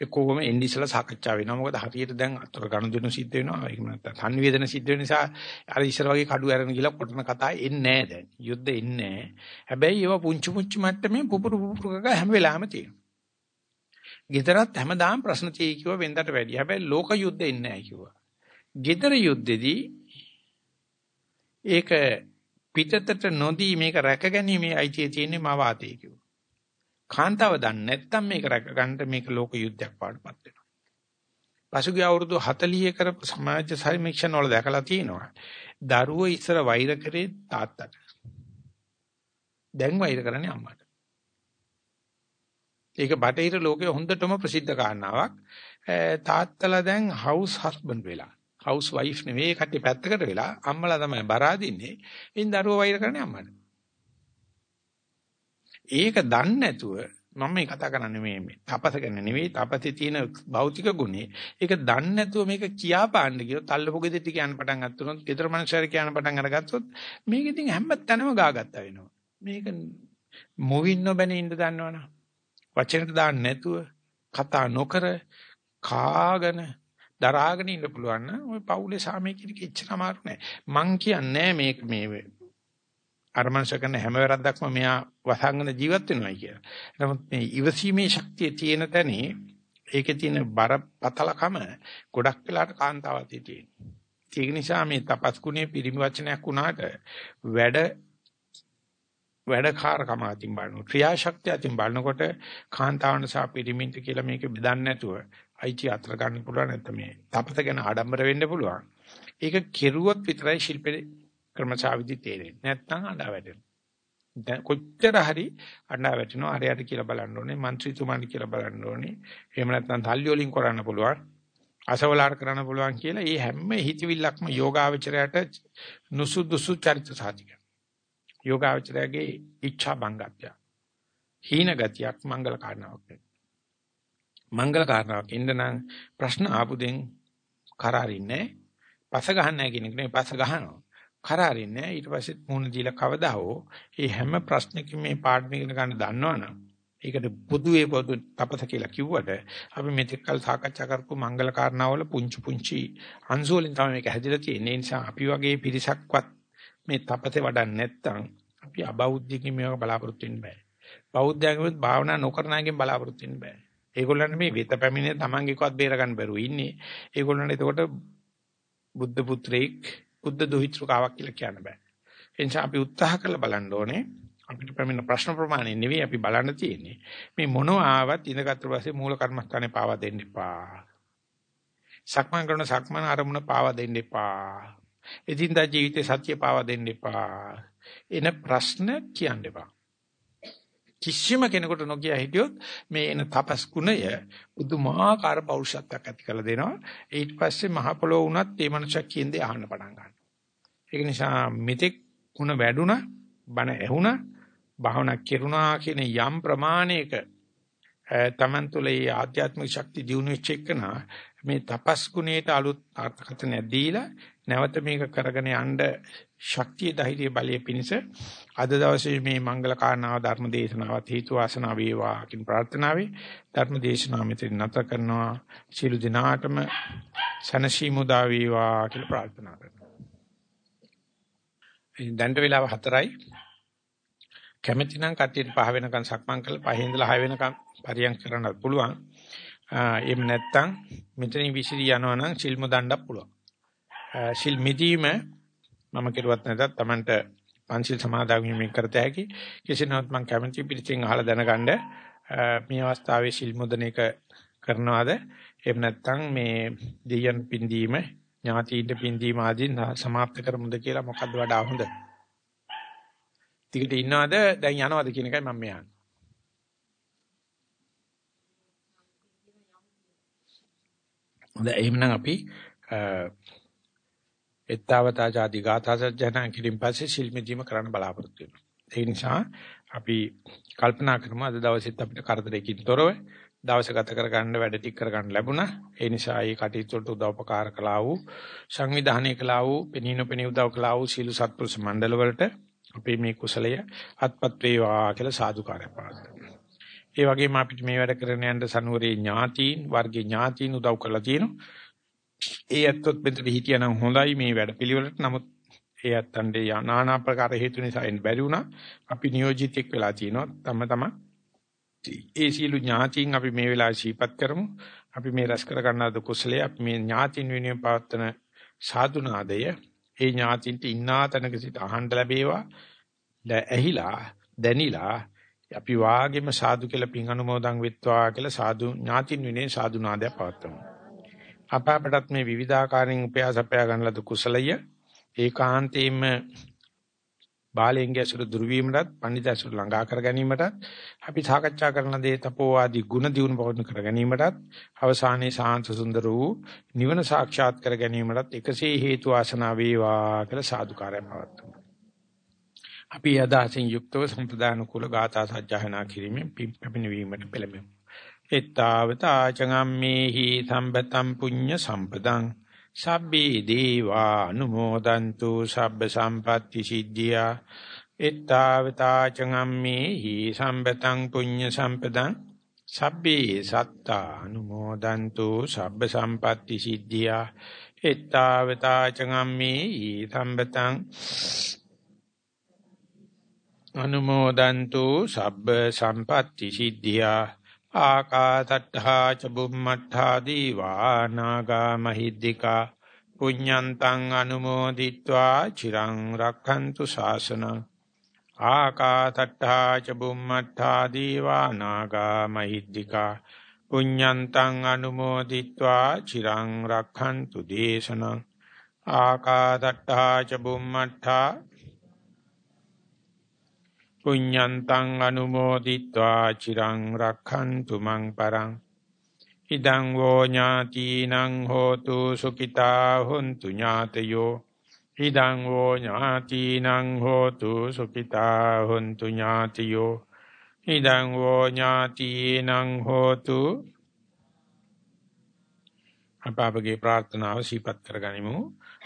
ඒ කොහොම එන්නේ ඉස්සලා සාකච්ඡා වෙනවා. මොකද හරියට දැන් අතර ගනුදෙනු සිද්ධ වෙනවා. ඒක නැත්නම් සංවේදන සිද්ධ වෙන නිසා අර ඉස්සර වගේ කඩු අරගෙන ගිහලා කොටන කතා එන්නේ නැහැ දැන්. යුද්ධ එන්නේ නැහැ. හැබැයි ඒවා පුංචි පුංචි මට්ටමේ පුපුරු පුපුරු කක හැම වෙලාවෙම තියෙනවා. ගෙදරත් හැමදාම ප්‍රශ්න තියෙයි කිව්වා වෙන්දට වැඩි. හැබැයි ලෝක යුද්ධ එන්නේ නැහැ කිව්වා. ගෙදර යුද්ධෙදී ඒක පිටතට නොදී මේක රැකගැනීමේ අයිතිය තියෙන්නේ මා වාතේ කිව්වා. කාන්තාව දන්නේ නැත්නම් මේක රැකගන්න මේක ලෝක යුද්ධයක් පාඩපත් වෙනවා. පසුගිය අවුරුදු 40 කරපු සමාජ සමීක්ෂණ වල දැකලා තියෙනවා. දරුවෝ ඉස්සර වෛර කරේ තාත්තට. දැන් වෛර කරන්නේ අම්මට. ඒක බටහිර ලෝකයේ හොඳටම ප්‍රසිද්ධ කාරණාවක්. තාත්තලා දැන් හවුස් හස්බන්ඩ් වෙලා. හවුස් වයිෆ් නෙවෙයි කට්ටිය පැත්තකට වෙලා අම්මලා තමයි බරාදින්නේ. ඉතින් දරුවෝ වෛර කරන්නේ අම්මට. ඒක දන්නේ නැතුව මම මේ කතා කරන්නේ මේ මේ තපස ගැන නෙවෙයි තපසේ තියෙන භෞතික ගුණේ. ඒක දන්නේ නැතුව මේක කියා පාන්න ගියොත් අල්ලපු ගෙදෙට්ටි කියන්න පටන් ගත්තොත්, ගෙදර මනුස්සයර කියන්න පටන් අරගත්තොත් මේක ඉතින් හැම තැනම ගාගත්තා වෙනවා. මේක මොවින් නොබැනේ ඉන්න දන්නවනේ. වචනට දාන්න නැතුව කතා නොකර කාගෙන දරාගෙන ඉන්න පුළුවන් නම් ওই පවුලේ සාමයේ කිරික ඉච්චන අමාරු නෑ. මං කියන්නේ මේක මේ අර මනස කරන හැම වැරද්දක්ම මෙයා වසංගන ජීවත් වෙනවායි කියලා. නමුත් මේ ඉවසීමේ ශක්තිය තියෙන තැනේ ඒකේ තියෙන බරපතලකම ගොඩක් වෙලාට කාන්තාවතී තියෙනවා. ඒක නිසා මේ තපස් ගුණේ පිරිමි වචනයක් වුණාට වැඩ වැඩකාරකම අතින් බලන ක්‍රියාශක්තිය අතින් බලනකොට කාන්තාවන සහ පිරිමින්ට කියලා මේක බෙදන්නේ නැතුව අයිති අතර ගන්න පුළුවන් නැත්නම් මේ තපත ගැන ආඩම්බර වෙන්න පුළුවන්. ඒක කෙරුවොත් විතරයි ශිල්පේ ක්‍රමසාවිදි තේරෙන්නේ. නැත්නම් අඬා වැටෙනවා. දැන් කොච්චර හරි අඬා වැටෙනවා අරයට කියලා බලන්න ඕනේ, മന്ത്രിතුමානි කියලා බලන්න ඕනේ. එහෙම නැත්නම් තල්ලි වලින් කරන්න පුළුවන්. අසවලාර කරන්න පුළුවන් කියලා මේ හැම හිතවිල්ලක්ම යෝගාවචරයට නුසුදුසු චරිත සාධික. යෝගාවචරයේ ઈચ્છා බංගත්‍ය. හීන ගතියක් මංගල කාරණාවක් නෙවෙයි. මංගල කාරණාවක් ඉන්න නම් ප්‍රශ්න ආපු දෙන් කරාරින්නේ පස ගහන්නේ කියන එක නෙවෙයි පස ගහනවා කරාරින්නේ ඊට පස්සේ මුණ දීලා කවදා හෝ මේ හැම ප්‍රශ්නකින් මේ පාඩම ඉගෙන ගන්න දන්නවනම් ඒකට පොදුවේ පොදු තපස කියලා කිව්වට අපි මෙතෙක් කල් සාකච්ඡා කරපු මංගල කාරණාවල පුංචි පුංචි අංශු වලින් තමයි මේක හැදිලා තියෙන්නේ. ඒ නිසා අපි වගේ පිරිසක්වත් මේ තපසේ වඩන්නේ නැත්නම් අපි අබෞද්ධකින් මේක බලාපොරොත්තු වෙන්න බෑ. බෞද්ධයන්ගෙත් භාවනා නොකරන අයගෙන් බලාපොරොත්තු වෙන්න බෑ. ඒගොල්ලන්ට මේ වෙත පැමිණේ තමන්ගේකවත් බේර ගන්න බැරුව ඉන්නේ. ඒගොල්ලන්ට එතකොට බුද්ධ පුත්‍රයෙක් බුද්ධ දොහිතෘකාවක් කියලා කියන්න බෑ. ඒ නිසා අපි උත්සාහ කරලා බලන්න ඕනේ අපිට පැමිණ ප්‍රශ්න ප්‍රමාණය නෙවෙයි අපි බලන්න තියෙන්නේ. මේ මොනවා ආවත් ඉඳගත්තු පස්සේ මූල කර්මස්ථානේ පාවා දෙන්න එපා. සක්මන් කරන සක්මන් ආරමුණ පාවා දෙන්න එපා. එදින්දා ජීවිතේ සත්‍ය පාවා දෙන්න එපා. එන ප්‍රශ්න කියන්න එපා. කිසිම කෙනෙකුට නොකිය හිටියොත් මේ එන තපස් ගුණය බුදුමාකාර පෞරුෂත්වයක් ඇති කරලා දෙනවා. ඊට පස්සේ මහ පොළොව වුණත් මේ මනුස්සයා කියන දේ අහන්න පටන් ගන්නවා. ඒක නිසා මෙතෙක් ಗುಣ වැඩුණා, බණ ඇහුණා, භාවනා කෙරුණා කියන යම් ප්‍රමාණයක තමන් තුළ ඒ ආධ්‍යාත්මික ශක්තිය දියුණු වෙච්ච එකන මේ තපස් ගුණයට අලුත් අර්ථකථනයක් දීලා නැවත මේක කරගෙන යන්න ශක්තිය ධෛර්ය බලය පිණිස අද දවසේ මේ මංගල කාරණාව ධර්ම දේශනාවත් හේතු වාසනා වේවා කියන ප්‍රාර්ථනාවයි ධර්ම දේශනාව මෙතන නැත කරනවා. සියලු දිනාටම සනසීමුදා වේවා කියලා ප්‍රාර්ථනා කරනවා. දැන්ට වෙලාව 4යි. කැමැති නම් කට්ටියට පහ වෙනකන් සක්මන් කරලා පහේ ඉඳලා 6 වෙනකන් පරියන්ක කරන්නත් පුළුවන්. එහෙම නැත්නම් මෙතනින් විසිරී යනවා නම් සිල්ම දණ්ඩක් පුළුවන්. සිල් මිදීම මම කෙරුවත් නැතත් Tamanට පංචිල් සමාදාගමීමෙන් කරත හැකි. කෙසේ නමුත් මම කැමැති පිටින් අහලා දැනගන්න මේ අවස්ථාවේ සිල් මුදන එක කරනවාද එහෙම නැත්නම් මේ දෙයයන් පින්දීම ඥාතියින්ට පින්දීම ආදී සමාප්ත කරමුද කියලා මොකද්ද වඩා හොඳ? ටිකට ඉන්නවද දැන් යනවද කියන එකයි මම මෙහාන්නේ. හොඳ එහෙනම් අපි එත්තවතා ආදී ගාථා සජ්ජනා කිරීම පස්සේ සිල්මිදීම කරන්න බලාපොරොත්තු වෙනවා. ඒ නිසා අපි කල්පනා කරමු අද දවසෙත් අපිට කරදරයකින් තොරව දවස ගත කරගන්න වැඩ ටික කරගන්න ලැබුණා. ඒ නිසා මේ කටයුතු වලට උදව්පකාර කළා වූ සංවිධානය කළා වූ පෙනීනොපෙනී උදව් කළා වූ සීල සත්පුරුෂ මණ්ඩල වලට අපේ මේ කුසලය අත්පත් වේවා කියලා සාදුකාරය පාදලා. ඒ වගේම අපිට මේ වැඩ කරන යන්න සනුවරේ ඥාතීන් වර්ගයේ ඥාතීන් උදව් කරලා තියෙනවා. ඒ ඇත්තොත් මෙතන හිටියනම් හොඳයි මේ වැඩ පිළිවෙලට. නමුත් ඒ ඇත්තන්ට নানা ආකාර හේතු නිසා එන්න බැරි වුණා. අපි නියෝජිතෙක් වෙලා තියෙනවා. තම තම ඒ සීළු ඥාතීන් අපි මේ වෙලාවේ ශීපත් කරමු. අපි මේ රැස් කර ගන්නා කුසලයේ අපි මේ ඥාතීන් වෙනුවෙන් පවත්වන සාදුනාදය ඒ ඥාතින්ට ඉන්නා තැනක සිට අහන්න ලැබේවා. ඇහිලා දැනිලා අපි වාගෙම සාදු කියලා පින් අනුමෝදන් වෙත්වා කියලා සාදු ඥාතින් විනේ සාදු නාදයක් පවත්වමු. අප අපටත් මේ විවිධාකාරයෙන් උපයාසපයා ගන්න ලද කුසලය ඒකාන්තයෙන්ම බාලයෙන්ගේ අසුර දුරු වීමටත් පඬිත අසුර ළඟා කර ගැනීමටත් අපි සාකච්ඡා කරන දේ තපෝවාදී ගුණ දියුණු පවත්න කර ගැනීමටත් අවසානයේ සාන්ත සුන්දර වූ නිවන සාක්ෂාත් කර ගැනීමටත් එකසේ හේතු ආසනාව වේවා කියලා සාදුකාරය පවත්වමු. අපි යදාසින් යුක්තව සම්ප්‍රදාන කුල ගාථා සජ්ජායනා කිරීමෙන් පිම්පැමිණීමට පෙළඹෙමු. එත්තාවත ආචගම්මේහි සම්බතම් පුඤ්ඤ සම්පදං සබ්බේ දේවා අනුමෝදන්තු සබ්බ සම්පatti සිද්ධියා. එත්තාවතාචගම්මේහි සම්බතං පුඤ්ඤ සම්පදං. සබ්බේ සත්තා අනුමෝදන්තු සබ්බ සම්පatti සිද්ධියා. එත්තාවතාචගම්මේහි සම්බතං අනුමෝදන්තු සබ්බ සම්පatti සිද්ධියා. ආකාතට්ඨා ච බුම්මට්ඨා දීවා නාගා මහිද්దికා පුඤ්ඤන්තං අනුමෝදිත්වා චිරං රක්ඛන්තු ශාසනං ආකාතට්ඨා ච බුම්මට්ඨා දීවා නාගා මහිද්దికා පුඤ්ඤන්තං අනුමෝදිත්වා චිරං රක්ඛන්තු දේශනං ආකාතට්ඨා ච බුම්මට්ඨා පුඤ්ඤන්තං අනුමෝදිत्वा චිරං රක්ඛන්තු මං පරං ඉදං වෝ ඥාතිනං හෝතු සුඛිතා හොන්තු ඥාතයෝ ඉදං වෝ ඥාතිනං හෝතු සුඛිතා හොන්තු ඥාතයෝ ඉදං වෝ ඥාතිනං හෝතු අප අපගේ ප්‍රාර්ථනාව සිපත් කරගනිමු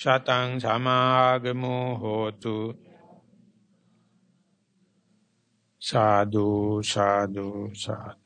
ශතං සමාගමෝ හෝතු සාදු සාදු සාදු।